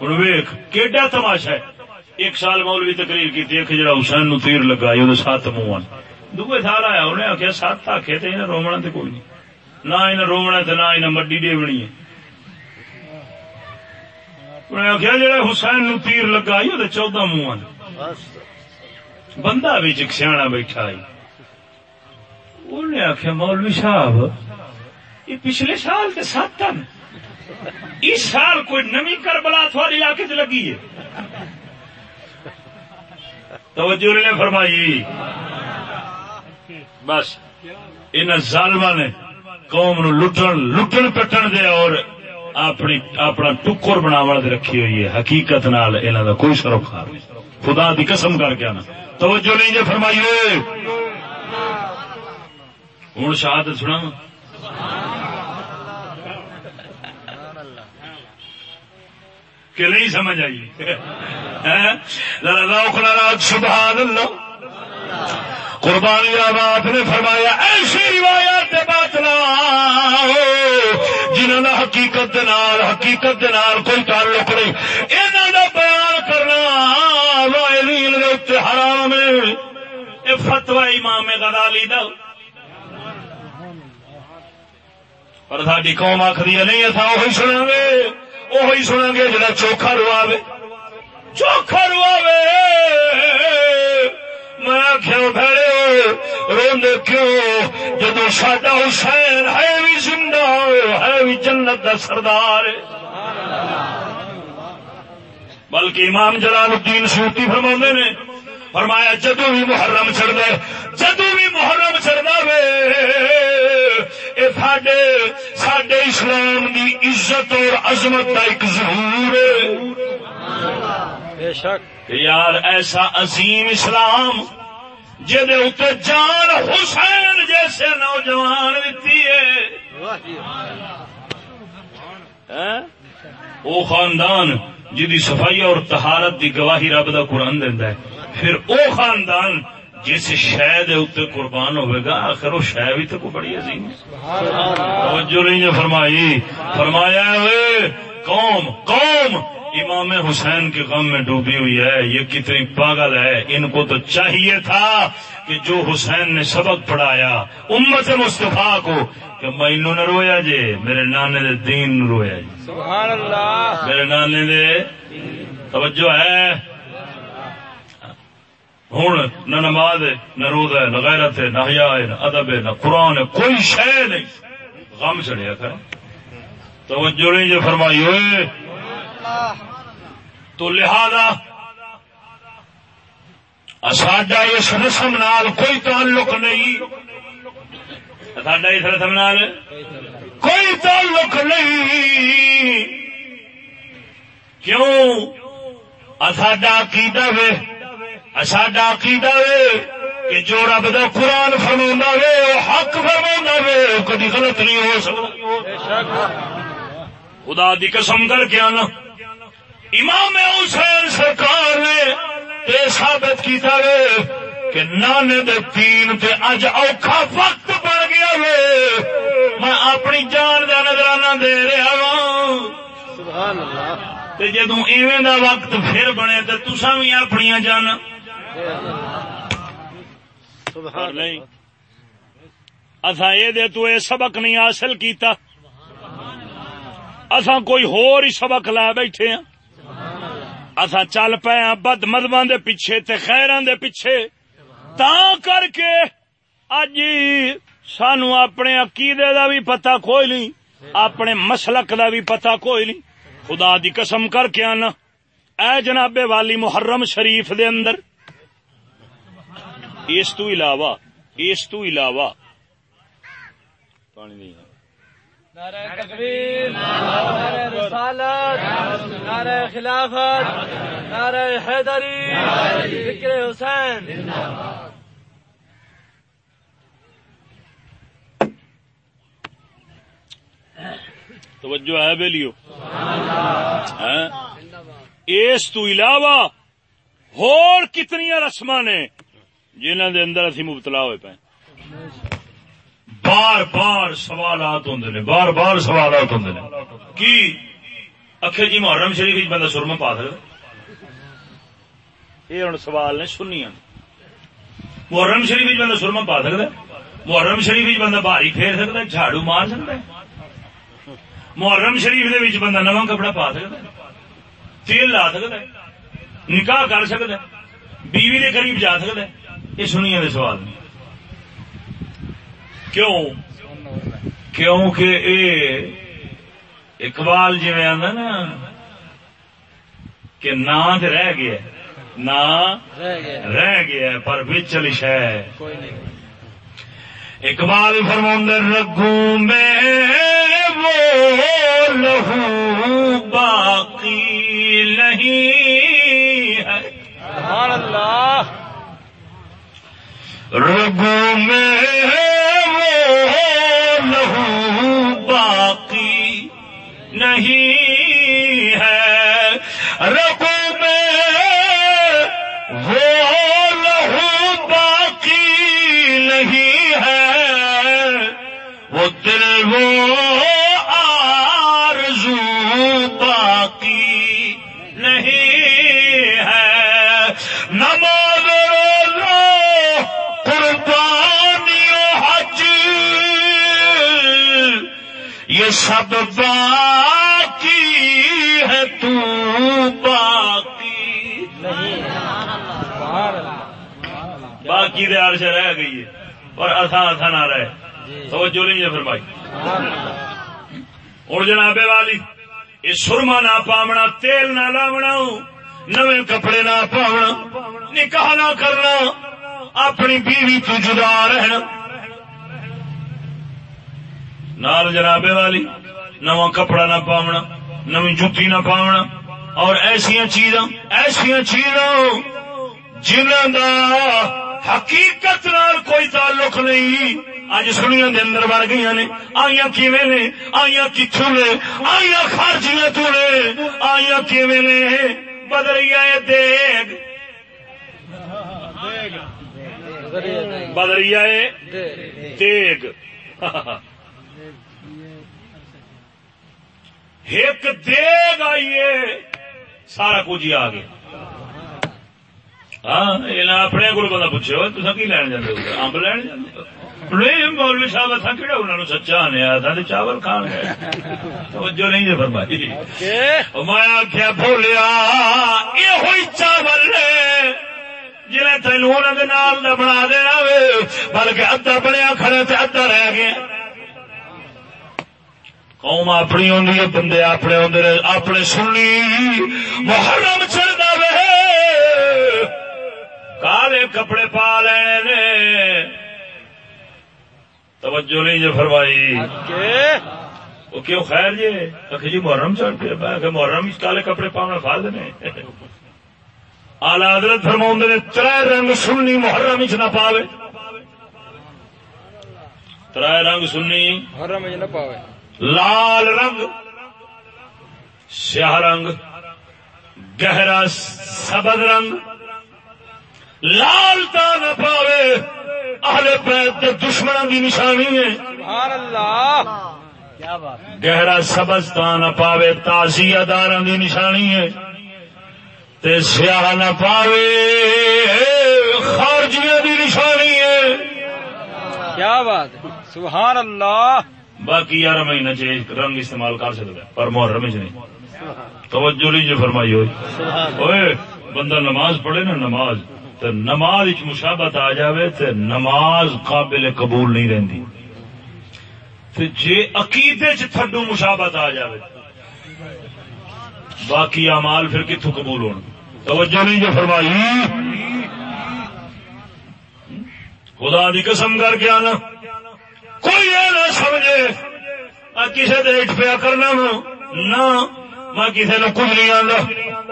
ہوں ویخ کیڈا تماشا ہے۔ ایک سال مولوی تقریر کی تھی کہ جڑا حسین نو تیر لگا سات منہ دوے سال آیا انہیں آخیا سات آخے تو رومنا تو کوئی نہیں۔ نہ انہیں رومنا تو نہ انہیں مڈی ڈیونی ہے انہیں آخیا جڑا حسین نو تیر لگا یہ چودہ منہ بندہ بھی سیاح بیٹھا ہے انہیں آخیا مولوی صاحب یہ پچھلے سال کے سات تن اس سال کوئی نمی کربلا تھوڑی علاقے چ لگی ہے توجہ نے فرمائی بس ان ظالما نے قوم نو لٹن لٹن پٹن دے اور اپنی اپنا ٹکر بناو دے رکھی ہوئی ہے۔ حقیقت نال انہاں دا کوئی سروکار خدا دی قسم کر کے آنا۔ توجہ نہیں جے فرمائی ہوئے ہوں شہادت سنا کہ نہیں سمجھ آئی؟ ہاں؟ سبحان اللہ۔ قربانی آباد نے فرمایا، ایسی روایات باطلا جنہوں کا حقیقت دے نال، حقیقت دے نال کوئی تعلق نہیں۔ انہوں کا بیان کرنا، وائلین دے حرام ہے۔ فتوا امام غزالی دا۔ پر ساری قوم آخری نہیں اصا وہی سنا گے وہی سنا گے جڑا چوکھا رواوے۔ چوکھا رواوے۔ میں آخیا بھڑے روندے کیوں؟ جدو ساڈا حسین ہے بھی زندہ ہے بھی جنت دا سردار بلکہ امام جلال الدین سوتی فرما نے، فرمایا جدو بھی محرم چڑھتا جدو بھی محرم چڑھتا وے اے ساڈے ساڈے اسلام دی عزت اور عظمت کا ایک ضرور ہے۔ بے شک. یار ایسا عظیم اسلام جہد جان حسین جیسے نوجوان دیتی ہے۔ ہیں؟ او خاندان جدی صفائی اور تہارت دی گواہی رب دا قرآن دینا ہے۔ پھر او خاندان جس شہ دے قربان ہوئے گا آخر وہ شہ بھی تو بڑی عظیم توجہ نہیں فرمائی۔ فرمایا ہوئے قوم قوم! امام حسین کے غم میں ڈوبی ہوئی ہے یہ کتنی پاگل ہے۔ ان کو تو چاہیے تھا کہ جو حسین نے سبق پڑھایا امت مصطفیٰ کو کہ مینو نہ رویا جے میرے نانے دے دین رویا جی۔ سبحان اللہ میرے نانے دے توجہ ہے۔ ہوں نہ نماز ہے نہ روز ہے نہ غیرت ہے نہ حیا ہے نہ ادب ہے نہ قرآن ہے کوئی شے نہیں۔ غم چڑھیا کر توجہ نہیں جو فرمائی ہوئے۔ تو لہذا ساڈا اس رسم نال کوئی تعلق نہیں۔ ساڈا اس رسم نال کوئی تعلق نہیں۔ کیوں؟ ساڈا عقیدہ وے۔ ساڈا عقیدہ وے کہ جو رب دا قرآن فرما وے وہ حق فرما وے کدی غلط نہیں ہو سکتا۔ خدا دی قسم کر کے آنا۔ امام حسین سرکار نے یہ ثابت کیتا وے کہ نانے دے تین تے اج اوکھا وقت بن گیا وے میں اپنی جان دا نظرانہ دے رہا ہوں۔ سبحان اللہ تے جدو ایویں دا وقت پھر بنے تے تساں بھی اپنی جان۔ سبحان نہیں۔ اصا یہ دے تو یہ سبق نہیں حاصل کیتا۔ اصا کوئی ہور ہی سبق لا بیٹھے ہیں اصا چل پے ہاں بد مدباں دے پیچھے تے خیراں دے پیچھے۔ تا کر کے اج سانو اپنے عقیدے دا بھی پتہ کوئی نہیں، اپنے مسلک دا بھی پتہ کوئی نہیں۔ خدا دی قسم کر کے آنا۔ اے جناب والی محرم شریف دے اندر۔ اس تو علاوہ، اس تو علاوہ۔ پانی نہیں نعرہ تکبیر، نعرہ رسالت، نعرہ خلافت، نعرہ حیدری، ذکر حسین۔ توجہ ہے بیلیو؟ ہیں؟ اس تو علاوہ ہور کتنی رسم نے جنہوں دے اندر اسی مبتلا ہوئے پے بار بار سوالات ہوں نے، بار بار سوالات ہوں نے۔ کی؟ اکھے جی محرم شریف وچ بندہ سرما پا سکتا یہ ہوں سوال نے سنیا محرم شریف وچ بندہ سرما پا سکتا ہے؟ محرم شریف وچ بندہ بھاری پھیر سکتا ہے، جھاڑو مار سکتا ہے۔ محرم شریف دے وچ بندہ نواں کپڑا پا سکتا ہے۔ تیل لا سکتا ہے، نکاح کر سکتا ہے، بیوی دے قریب جا سکتا ہے۔ یہ سنیا دے سوال نہیں کیوں؟ کیونکہ اے اقبال جی آدھا نا کہ نا تو رہ گیا نا رہ گیا۔ پر بچل شہ کوئی نہیں۔ اقبال فرماندر رگوں میں وہ لہو باقی نہیں ہے۔ اللہ۔ رگوں میں سب باقی ہے تو باقی باقی دے عرش رہ گئی ہے اور اصا اصا نہ رہے۔ توجہ نہیں ہے پھر بھائی اور جناب والی، یہ سرما نہ پاونا تیل نہ لاونا، نوے کپڑے نہ پاونا، نکاح نہ کرنا، اپنی بیوی تو جدا رہنا۔ نال جنابے والی، نواں کپڑا نہ پاونا نوی جتی نہ پاونا، اور ایسیا چیزاں ایسیا چیزاں جنہوں دا حقیقت نال کوئی تعلق نہیں۔ اج سنیا دے اندر بڑھ گئی نے، آئیاں کیویں نے؟ آئیاں کتھوں نے؟ آئیاں خارجیاں تو نے؟ آئیاں کیویں نے؟ بدریا دیگ۔ بدریا دیگ۔ ایک دیگ آئیے سارا کچھ ہی آ گیا۔ ہاں اپنے کو بندہ پوچھے ہو تصا کی لین جانے امب لین جانے نہیں مولوی صاحب اتنا کہڑا انہوں نے سچا آنے تھا چاول کھان گئے۔ توجہ نہیں جی فرمائی۔ میں آخیا بولیا یہ ہوئی چاول جنہیں تین بنا دینا بلکہ ادھا بنیا کھڑے تے ادھا رہ گیا۔ قوم اپنی ہوندی ہے بندے اپنے ہوندے نے اپنے سنی محرم چڑھتا وے کالے کپڑے پا لینے نے۔ توجہ نہیں جو فرمائی۔ وہ کیوں خیر جی؟ کہ جی محرم چڑھ پہ میں کہ محرم کالے کپڑے پاؤنا فرض نے آلہ حضرت فرما نے تر رنگ سننی محرم چ نہ پاوے۔ تر رنگ سننی محرم نہ پاوے۔ لال رنگ سیاہ رنگ گہرا سبز رنگ۔ لال تا نہ پاوے اہل بیت دشمنوں کی نشانی ہے۔ سبحان اللہ کیا بات گہرا سبز تا نہ پاوے تازی ادار کی نشانی ہے۔ تے سیاہ نہ پاوے خارجیاں کی نشانی ہے۔ کیا بات سبحان اللہ باقی یار مہینہ چ رنگ استعمال کر سکتا ہے، پر محرم چ نہیں۔ توجہ نہیں جو فرمائی ہوئی اوئے، بندہ نماز پڑھے نا، نماز۔ تو نماز مشابت آ جاوے تے نماز قابل قبول نہیں رہندی۔ تے جے عقیدے چ تھڈو مشابت آ جاوے، باقی اعمال پھر کتوں قبول ہون؟ توجہ نہیں جو فرمائی خدا دی قسم کر کے آنا۔ کوئی یہ نہ سمجھے، میں کسی دیکھ پیا کرنا وا۔ نہ، میں کسی نے کچھ نہیں آتا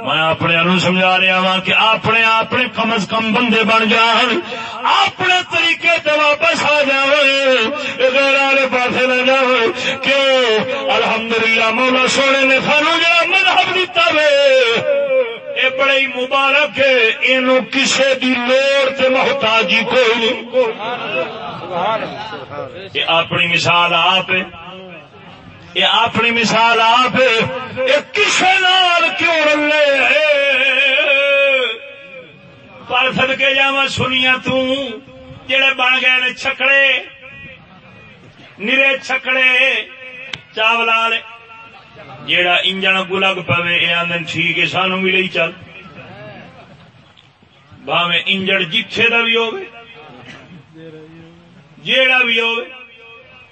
میں اپنے سمجھا رہا وا کہ اپنے اپنے کم از کم بندے بن جان۔ اپنے طریقے تے واپس آ جائے غیر والے پاسے نہ جائے کہ الحمدللہ مولا سونے نے سانو جڑا مذہب دیتا وے۔ اے بڑے ہی مبارک ہے اینو کسے دی لوڑ تے محتاجی کوئی نہیں۔ یہ اپنی مثال آپ یہ اپنی مثال آپ ہے. یہ کسے نال کیوں رلے پر سدکے جا سنیا تڑے بن گئے نے چھکڑے، نرے چھکڑے چاول جیڑا انجن اگو لگ پوے، یہ آدھے ٹھیک ہے سانو بھی لئی چل۔ بھاوے انجن جتھے دا بھی ہوگی جیڑا بھی ہو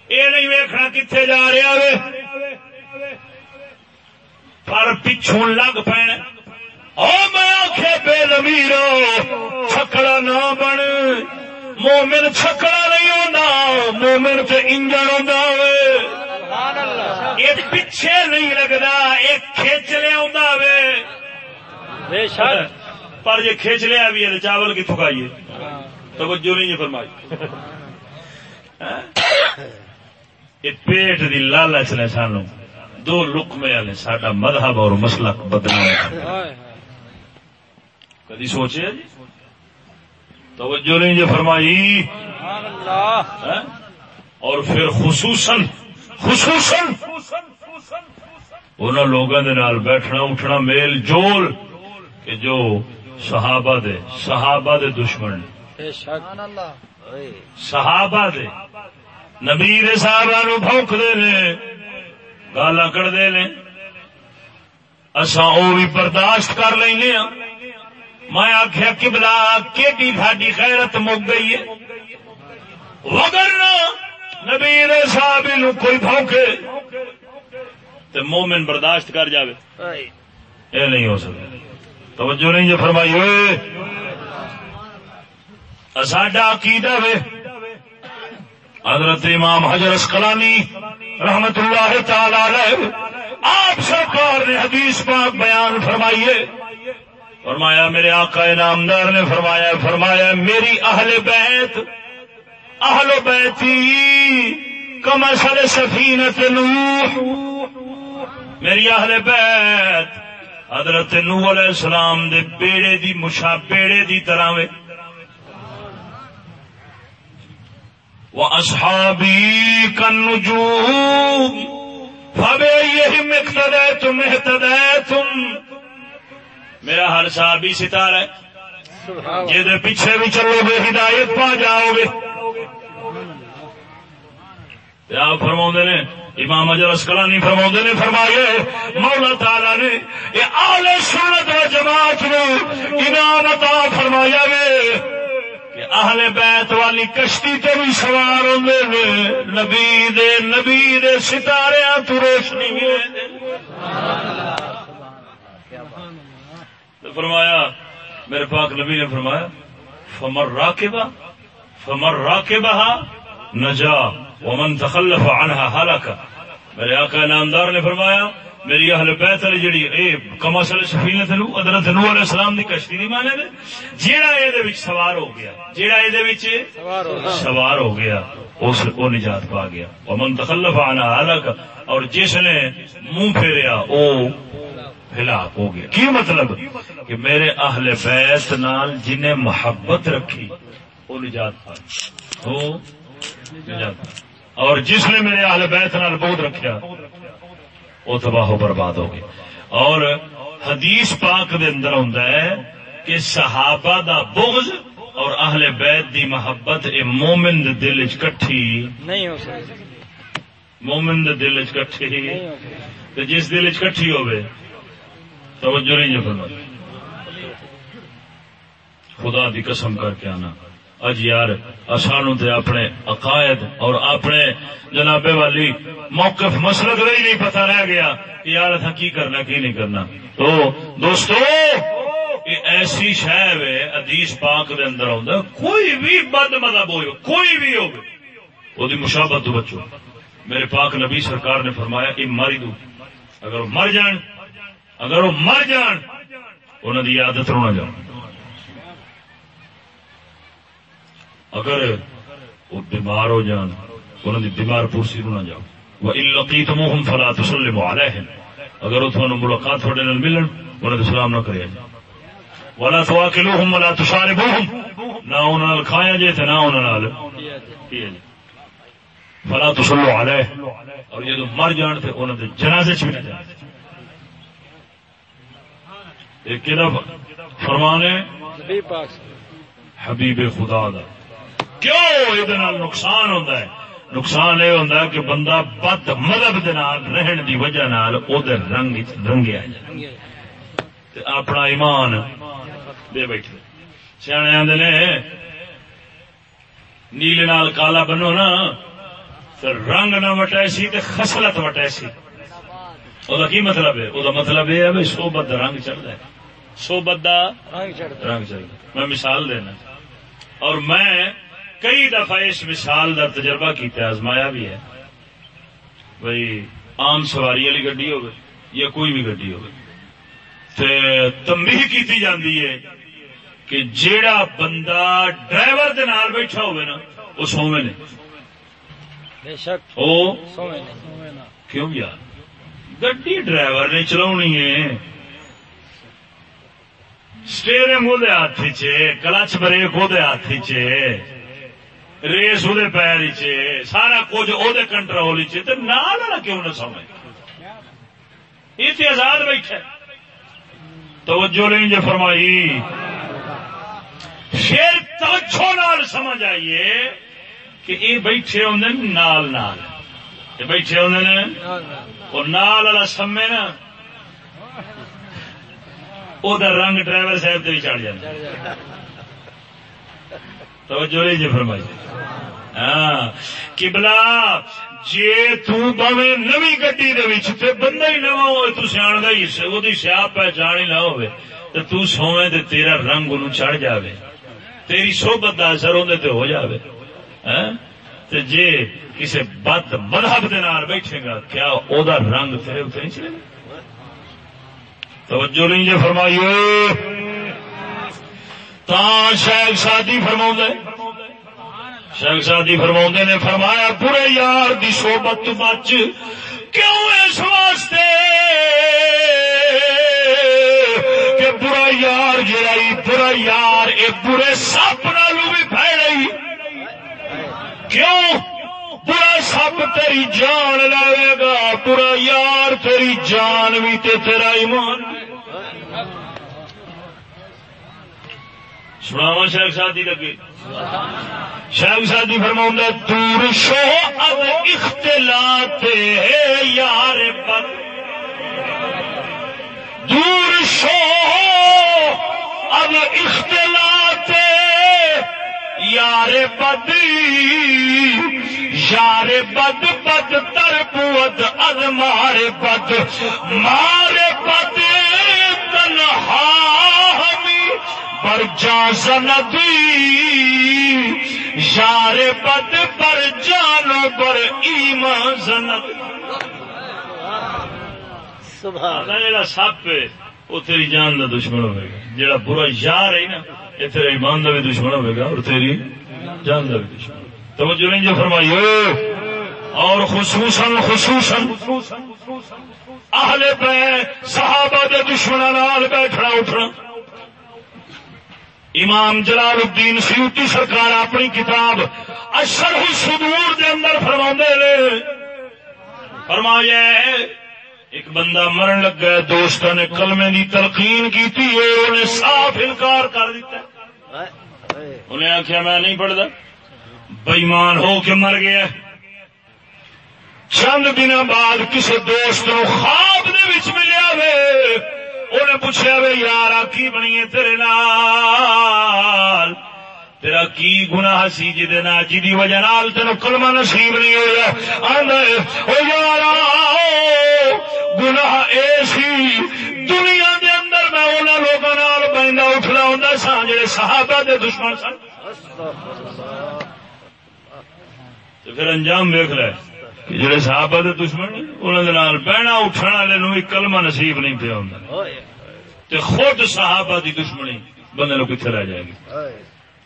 یہ نہیں ویکھنا کتنے جا رہا وے۔ پر پچھوں لگ پین۔ او میں آخے بے زمیرو چھکڑا نہ بن۔ مومن چھکڑا نہیں ہوتا مومن تے انجن ہوتا یہ پیچھے نہیں لگتا یہ کھچ لیا پر جی کھچ لیا بھی ہے چاول کتوں کھائیے؟ توجہ نہیں فرمائی۔ یہ پیٹ دی لالچ نے سانو دو لکمے والے سڈا مذہب اور مسلک ہائے کدی سوچے؟ جی توجہ نہیں جو فرمائی۔ سبحان اللہ۔ ہاں؟ اور پھر خصوصاً خصوصاً انہوں لوگوں دے نال بیٹھنا اٹھنا میل جول کہ جو صحابہ دے صحابہ دے دشمن۔ نے صحابہ دے۔ نبی دے صحابہ نو بھونک دے نے گالاں کڑ دے نے۔ اساں او بھی برداشت کر لینے ہاں۔ میں آخیا کبلا کیڈی ساڈی خیرت مک گئی ہے؟ وگرنہ نبی دے صحابی نو کوئی بھونکے تے مومن برداشت کر جاوے۔ یہ نہیں ہو سکتا۔ توجہ نہیں جو فرمائی ہوئے ساڈا عقیدہ وے۔ حضرت امام حجر اسکلانی رحمت اللہ تعالی آپ سرکار نے حدیث پاک بیان فرمائیے فرمایا، میرے آقا نامدار نے فرمایا فرمایا، میری اہل بیت، اہل بیتی کم اصل سفینت نوح۔ میری اہل بیت حضرت نوح علیہ السلام دے بیڑے دی مشا، بیڑے دی طرح وے۔ وأصحابي كالنجوم فبأيهم اقتديتم اهتديتم میرا ہر صحابی ستارہ ہے۔ جہد پیچھے بھی چلو گے ہدایت پا جاؤ گے آپ فرما نے امام اجر اسکلانی فرما نے فرمائے مولا تعالی نے یہ آل سنت و جماعت نو انعام عطا فرمایا گے اہل بیت والی کشتی تے بھی سوار ہوندے نے۔ نبی دے نبی دے ستارے تو روشنی تو فرمایا، میرے پاک نبی نے فرمایا فمر راکبہ فمر راکبہ نجا ومن تخلف عنها ہلاکا میرے آقا نامدار نے فرمایا میری اہل بیت علی جڑی اے کما سل سفینت نو، حضرت نو علیہ السلام دی کشتی دی مانے دے جیڑا اے دے وچ سوار ہو گیا، جیڑا اے دے وچ سوار ہو گیا، اس کو نجات پا گیا۔ ومن تخلف عنها ہلاکا اور جس نے منہ پھیریا، او ہلاک ہو گیا۔ کی مطلب؟ کہ میرے اہل بیت نال جنہیں محبت رکھی وہ نجات پا گیا۔ وہ نجات پا اور جس نے میرے اہل بیت نال بہت رکھیا وہ تباہ و برباد ہو گیا اور حدیث پاک دے اندر ہوں کہ صحابہ دا بغض اور اہل بیت دی محبت اے مومن دے دل چ کٹھی۔ نہیں ہو سکتی مومن دے دل چ کٹھی۔ نہیں ہو سکتی تے جس دل چ کٹھی ہوے توجہ نہیں جو فرمائی۔ خدا دی قسم کر کے آنا۔ اج یار اسانو تے اپنے عقائد اور اپنے جنابے والی موقف مسلک رہی نہیں پتہ رہ گیا کہ یار اتھا کی کرنا، کی نہیں کرنا۔ تو دوستو ایسی شہ حدیث پاک دے اندر ہوندا کوئی بھی بد مذہب ہو کوئی بھی ہو وہ مشابت تو بچو میرے پاک نبی سرکار نے فرمایا کہ ماری دو۔ اگر وہ مر جان، اگر وہ مر جان انہوں کی عادت رونا جاؤ۔ اگر وہ بیمار ہو جان انہوں کی بیمار پورسی رونا جاؤ۔ وہ القی تم ہم فلا تسلم علیہم اگر وہ تھوڑا ملاقات تھوڑے نال ملن انہوں نے سلام نہ کرے۔ ولا تواکلوہم ولا تشاربوہم نہ انہوں نال کھایا جے تے نہ انہوں نال۔ فلا تسلو علیہ اور جدو مر جان تے انہوں نے جنازے چ بھی نہ فرمان ہے پاک سے حبیب خدا دا۔ کیوں یہ نقصان ہوتا ہے؟ نقصان یہ ہوتا ہے کہ بندہ بد مذہب رہن دی وجہ نال او دے رنگ رنگیا جائے اپنا ایمان دے بیٹھے۔ سیانے آندے نے نیلے نال کالا بنو نا تے رنگ نہ وٹائسی تے خصلت وٹائسی او دا کی مطلب ہے؟ دا مطلب یہ ہے بھائی صحبت دا رنگ چڑھتا ہے۔ صحبت دا رنگ چڑھتا رنگ چڑھتا میں مثال دینا۔ اور میں کئی دفعہ اس مثال کا تجربہ کیتا ہے آزمایا بھی ہے۔ بھائی عام سواری والی گڈی ہوگی یا کوئی بھی گڈی ہوگی۔ تمبی کی جاتی ہے کہ جیڑا بندہ ڈرائیور دے نال بیٹھا ہوئے نا وہ سویں نے۔ بے شک۔ کیوں یار؟ گڈی ڈرائیور نے چلانی ہے۔ سٹیئرنگ وہ ہاتھ چ کلچ بریک وہ ہاتھ چ ریس وہ پیر چ سارا کچھ وہ کنٹرول چ نال کیوں نہ سمجھ یہ تو آزاد بیٹھا توجہ نہیں جو فرمائی۔ پھر توجہ نال سمجھ آئیے کہ یہ بیٹھے ہوں نال نال۔ یہ بیٹھے ہوں وہ نال والا سمے نا۔ وہ رنگ ڈرائیور صاحب سے بھی چڑھ جائے توجہ نہیں جی فرمائی۔ ہاں کبلا جی تمے نوی گڈی دے بندہ ہی نواں ہوئے، تو سیاح کا ہی وہ سیاح پہچان ہی نہ ہوئے تو تو سویں تے تیرا رنگ ان چڑھ جاوے۔ تیری صحبت دا اثر اندر تے ہو جاوے۔ ہاں؟ تے جے کسی بد مذہب دے نال بیٹھے گا، کیا او دا رنگ تیرے اتنے نہیں چلے توجہ نہیں جی فرمائیے۔ تا شیخ سادی فرما شیخ سادی فرما نے فرمایا برے یار دی صحبت بچ۔ کیوں اس واسطے؟ کہ برا یار جڑا برا یار اے برے سپ نالو بھی پھیڑی کیوں؟ برا سپ تیری جان لے گا برا یار تیری جان بھی تے تیرا ایمان۔ بھی سناوا شیخ شادی لگے شیخ شادی فرما دور شو اب اختلاط ہے یار پر دور شو اب اختلاط یار بد۔ یار بد بد تر پوت اد مارے بد۔ مارے بد تنہا پر جا سندی یار بد پر جانو پر ایمان سند سبحان جڑا سپ وہ تیری جان کا دشمن ہوئے گا۔ جڑا برا یار ہے نا یہ تیرے ایمان کا بھی دشمن ہوئے گا اور تیری جان کا بھی دشمن توجہ نہیں جو فرمائیے۔ اور خصوصاً خصوصاً اہل بیت صحابہ دے دشمنوں بیٹھنا اٹھنا۔ امام جلال الدین سیوتی سرکار اپنی کتاب اشر صدور دے اندر فرما نے۔ فرمایا ایک بندہ مرن لگ گیا دوست نے کلمے دی تلقین کی انہیں صاف انکار کر دیتا انہیں آخیا میں نہیں پڑھتا بےمان ہو کے مر گیا۔ چند دن بعد کسی دوست نو خواب دے وچ ملیا وے۔ انہیں پوچھا وے یار کی بنی تیرے نال؟ تیرا کی گناہ سی جی جی وجہ نال تین کلمہ نصیب نہیں ہوا او یار گناہ اے سی، دنیا دے اندر میں انہوں لوگوں نال بہنا اٹھنا ہوں سا جڑے صحابہ دے دشمن سن۔ پھر انجام ویخ لے۔ کہ جڑے صحابہ دے دشمن انہوں دے نال بہنا اٹھن والے نو بھی کلمہ نصیب نہیں پیا ہوں تے خود صحابہ دی دشمنی بندے نو کتنے رہ جائے گی؟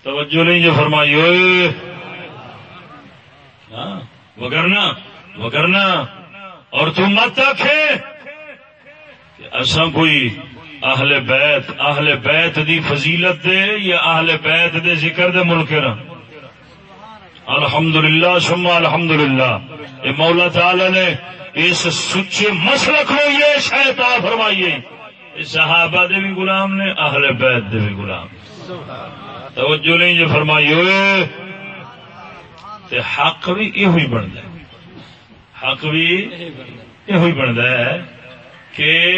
توجہ نہیں جو فرمائی ہوئے۔ ہاں وگرنا وگرنا اور تم مت آخے اصا کوئی اہل بیت اہل بیت دی فضیلت دے یا اہل بیت دے ذکر دے ملکر الحمد للہ سما الحمد للہ یہ مولا تعالی نے اس سچے مسلک نو یہ شہتا فرمائیے۔ صحابہ دے بھی غلام نے، اہل بیت دے بھی غلام۔ توجہ نہیں جی، جو فرمائی ہوئے تے حق بھی یہ بنتا ہے۔ حق بھی یہ بنتا ہے کہ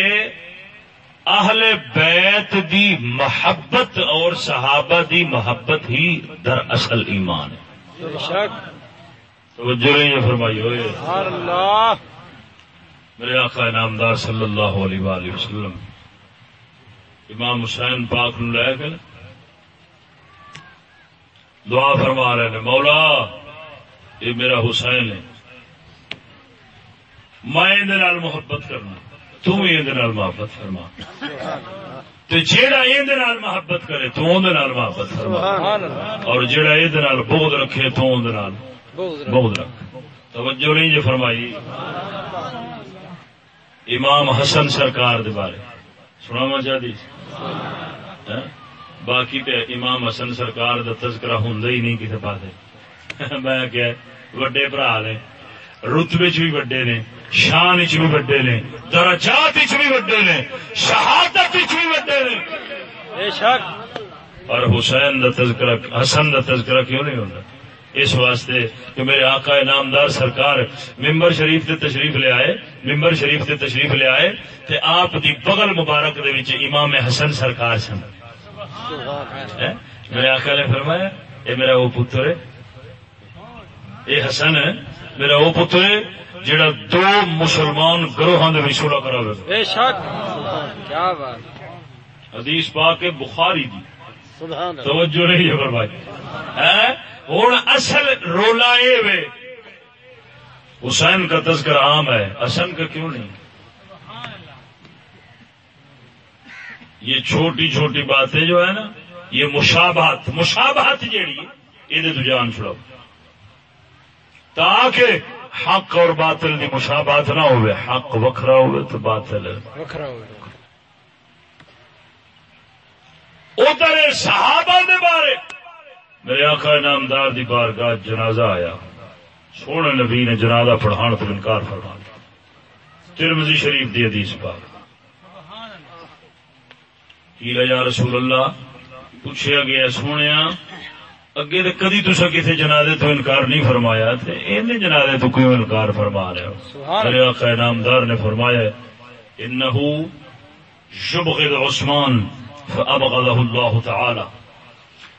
اہل بیت دی محبت اور صحابہ دی محبت ہی در اصل ایمان ہے۔ توجہ فرمائی ہوئے۔ اللہ۔ میرے آقا نامدار صلی اللہ علیہ وآلہ وسلم امام حسین پاک نو لے کے دعا فرما رہے نے مولا یہ میرا حسین ہے۔ میں نال محبت کرنا تم نال محبت فرما۔ تو جیڑا نال محبت کرے تو اندر محبت فرما۔ اور جیڑا نال بغض رکھے تو اندر بغض رکھ۔ توجہ نہیں جو فرمائی۔ امام حسن سرکار دے بارے۔ سنا وا چاہتی باقی تے امام حسن سرکار دا تذکرہ ہوندا ہی نہیں کسی پاس میں کیا وڈے برا نے رتبے چ بھی وڈے نے شان چ بھی وڈے نے درجات چ بھی وڈے نے شہادت چ بھی وڈے نے۔ بے شک۔ اور حسین دا تذکرہ حسن دا تذکرہ کیوں نہیں ہوتا اس واسطے کہ میرے آقا نامدار سرکار ممبر شریف تے تشریف لے آئے ممبر شریف تے تشریف لے آئے تے آپ دی بغل مبارک دے وچ امام حسن سرکار سن؟ میرے آقا نے فرمایا اے میرا وہ پتر ہے۔ اے حسن ہے میرا وہ پتر ہے جڑا دو مسلمان گروہاں دے وچ صلح کراوے بے شک۔ کیا بات۔ حدیث پاک ہے بخاری دی۔ سبحان توجہ نہیں ہے ہے ہوں اصل رولا وے۔ حسین کا تذکر عام ہے۔ حسن کا کیوں نہیں؟ یہ چھوٹی چھوٹی باتیں جو ہے نا یہ مشابہت مشابہت جیڑی یہ جان چھڑاؤ۔ تاکہ حق اور باطل کی مشابہت نہ ہوئے۔ حق وکھرا ہوئے تو باطل وکھرا ہو گیا ادھر صحابہ دے بارے میرے آقا نامدار دی بارگاہ جنازہ آیا۔ سونے نبی نے جنازہ پڑھان تو انکار فرما ترمزی شریف دی حدیث پاک۔ کیلا یا رسول اللہ پوچھا گیا سونے اگے تو کدی تسا کسی جنازے تو انکار نہیں فرمایا تھے ان جنازے تو کیوں انکار فرما رہے ہو؟ میرے آقا نامدار نے فرمایا انہو یبغض عثمان فابغضه اللہ تعالی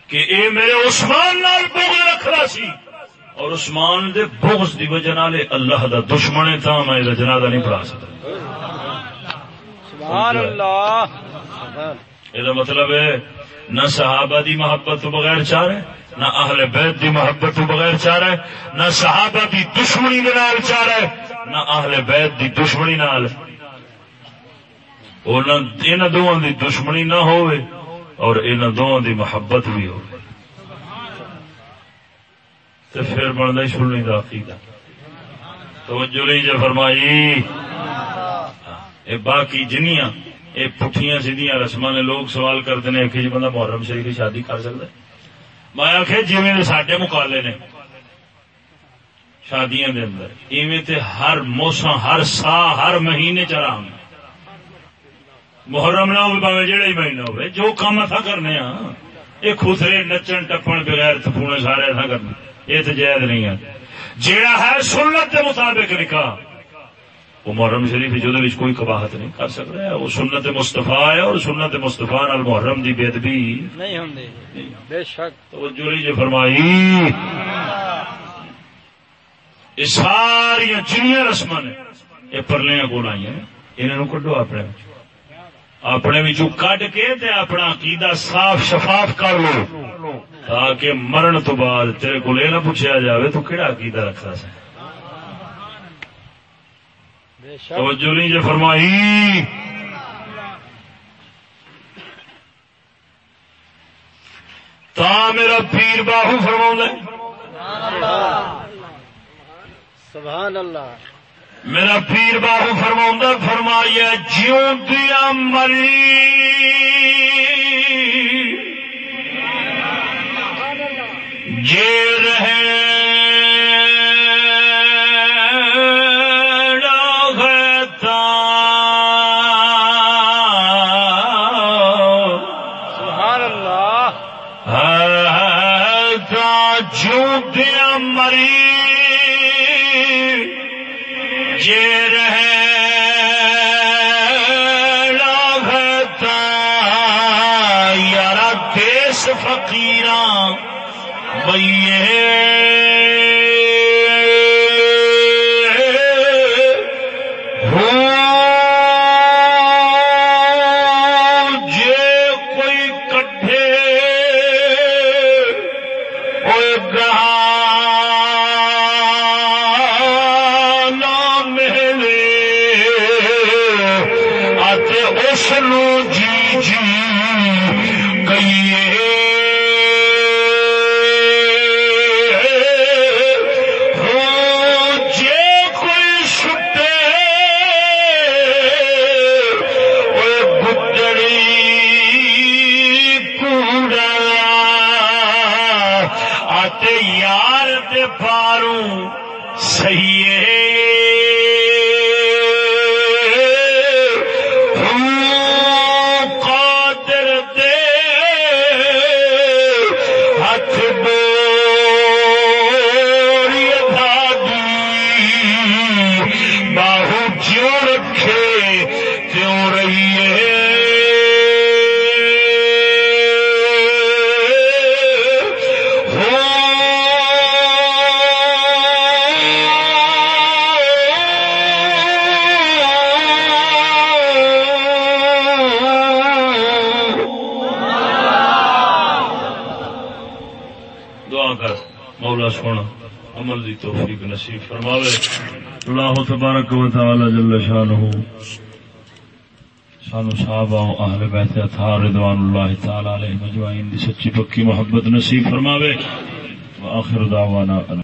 کہ اے میرے عثمان نال بغض رکھنا سی۔ اور عثمان دے بغض دی وجہ نال اللہ دا دشمن ہے تا میں جنازہ نہیں پڑھا سکتا۔ سبحان اللہ۔ یہ مطلب ہے نہ صحابہ دی محبت تو بغیر چاہ رہے نہ اہل بیت دی محبت تو بغیر چاہ رہے نہ صحابہ دی دشمنی دے نال چاہ رہے نہ اہل بیت دی دشمنی نال ان دونوں دی دشمنی نہ ہوئے اور ان دونوں دی محبت بھی ہو تو پھر بنتا ہی سننی کا عقیدہ توجہ نہیں جو فرمائی یہ باقی جنیاں یہ پٹھیاں سیدیاں رسم نے لوگ سوال کرتے ہیں کہ جی بندہ محرم شریف کی شادی کر سکتا ہے؟ میں آخیا جی سڈے مقابلے نے شادیاں دے اندر، ایویں تے ہر موسم، ہر سا ہر مہینے چرام محرم نہ ہوئے پاوے جہاں ہی مہینہ ہوئے، جو کام اتنا کرنے ہاں یہ خسرے نچن ٹپن بغیر تفونے سارے اتنا کرنے، یہ تو جائز نہیں ہے۔ جیڑا ہے سنت کے مطابق نکاح۔ وہ محرم شریف جہد کوئی کباہت نہیں کر سکتا ہے۔ وہ سنت مستفا ہے اور سنت مستفا نال محرم دی بےد بھی نہیں ہوں بے شک۔ توجہ جو فرمائی۔ یہ ساری جنیا رسم نے یہ پرلیاں کول آئی ہیں۔ انہوں کڈو اپنے۔ اپنے وچوں کڈ کے تے اپنا عقیدہ صاف شفاف کر لو۔ تاکہ مرن تو بعد تیرے کو نہ پوچھا جاوے تو کہڑا عقیدہ رکھا سا؟ توجہ نہیں جو فرمائی۔ تا میرا پیر باہو فرما سبحان اللہ میرا پیر باہو فرما فرمایا جیوں دیا مری جے رہے دیا مری نصیب فرماوے۔ اللہ تبارک و تعالی جل شانہ سانو صحابہ و اہل بیت اطہار رضوان اللہ تعالی علیہ مجمعین دی سچی پکی محبت نصیب فرماوے۔ واخر دعوانا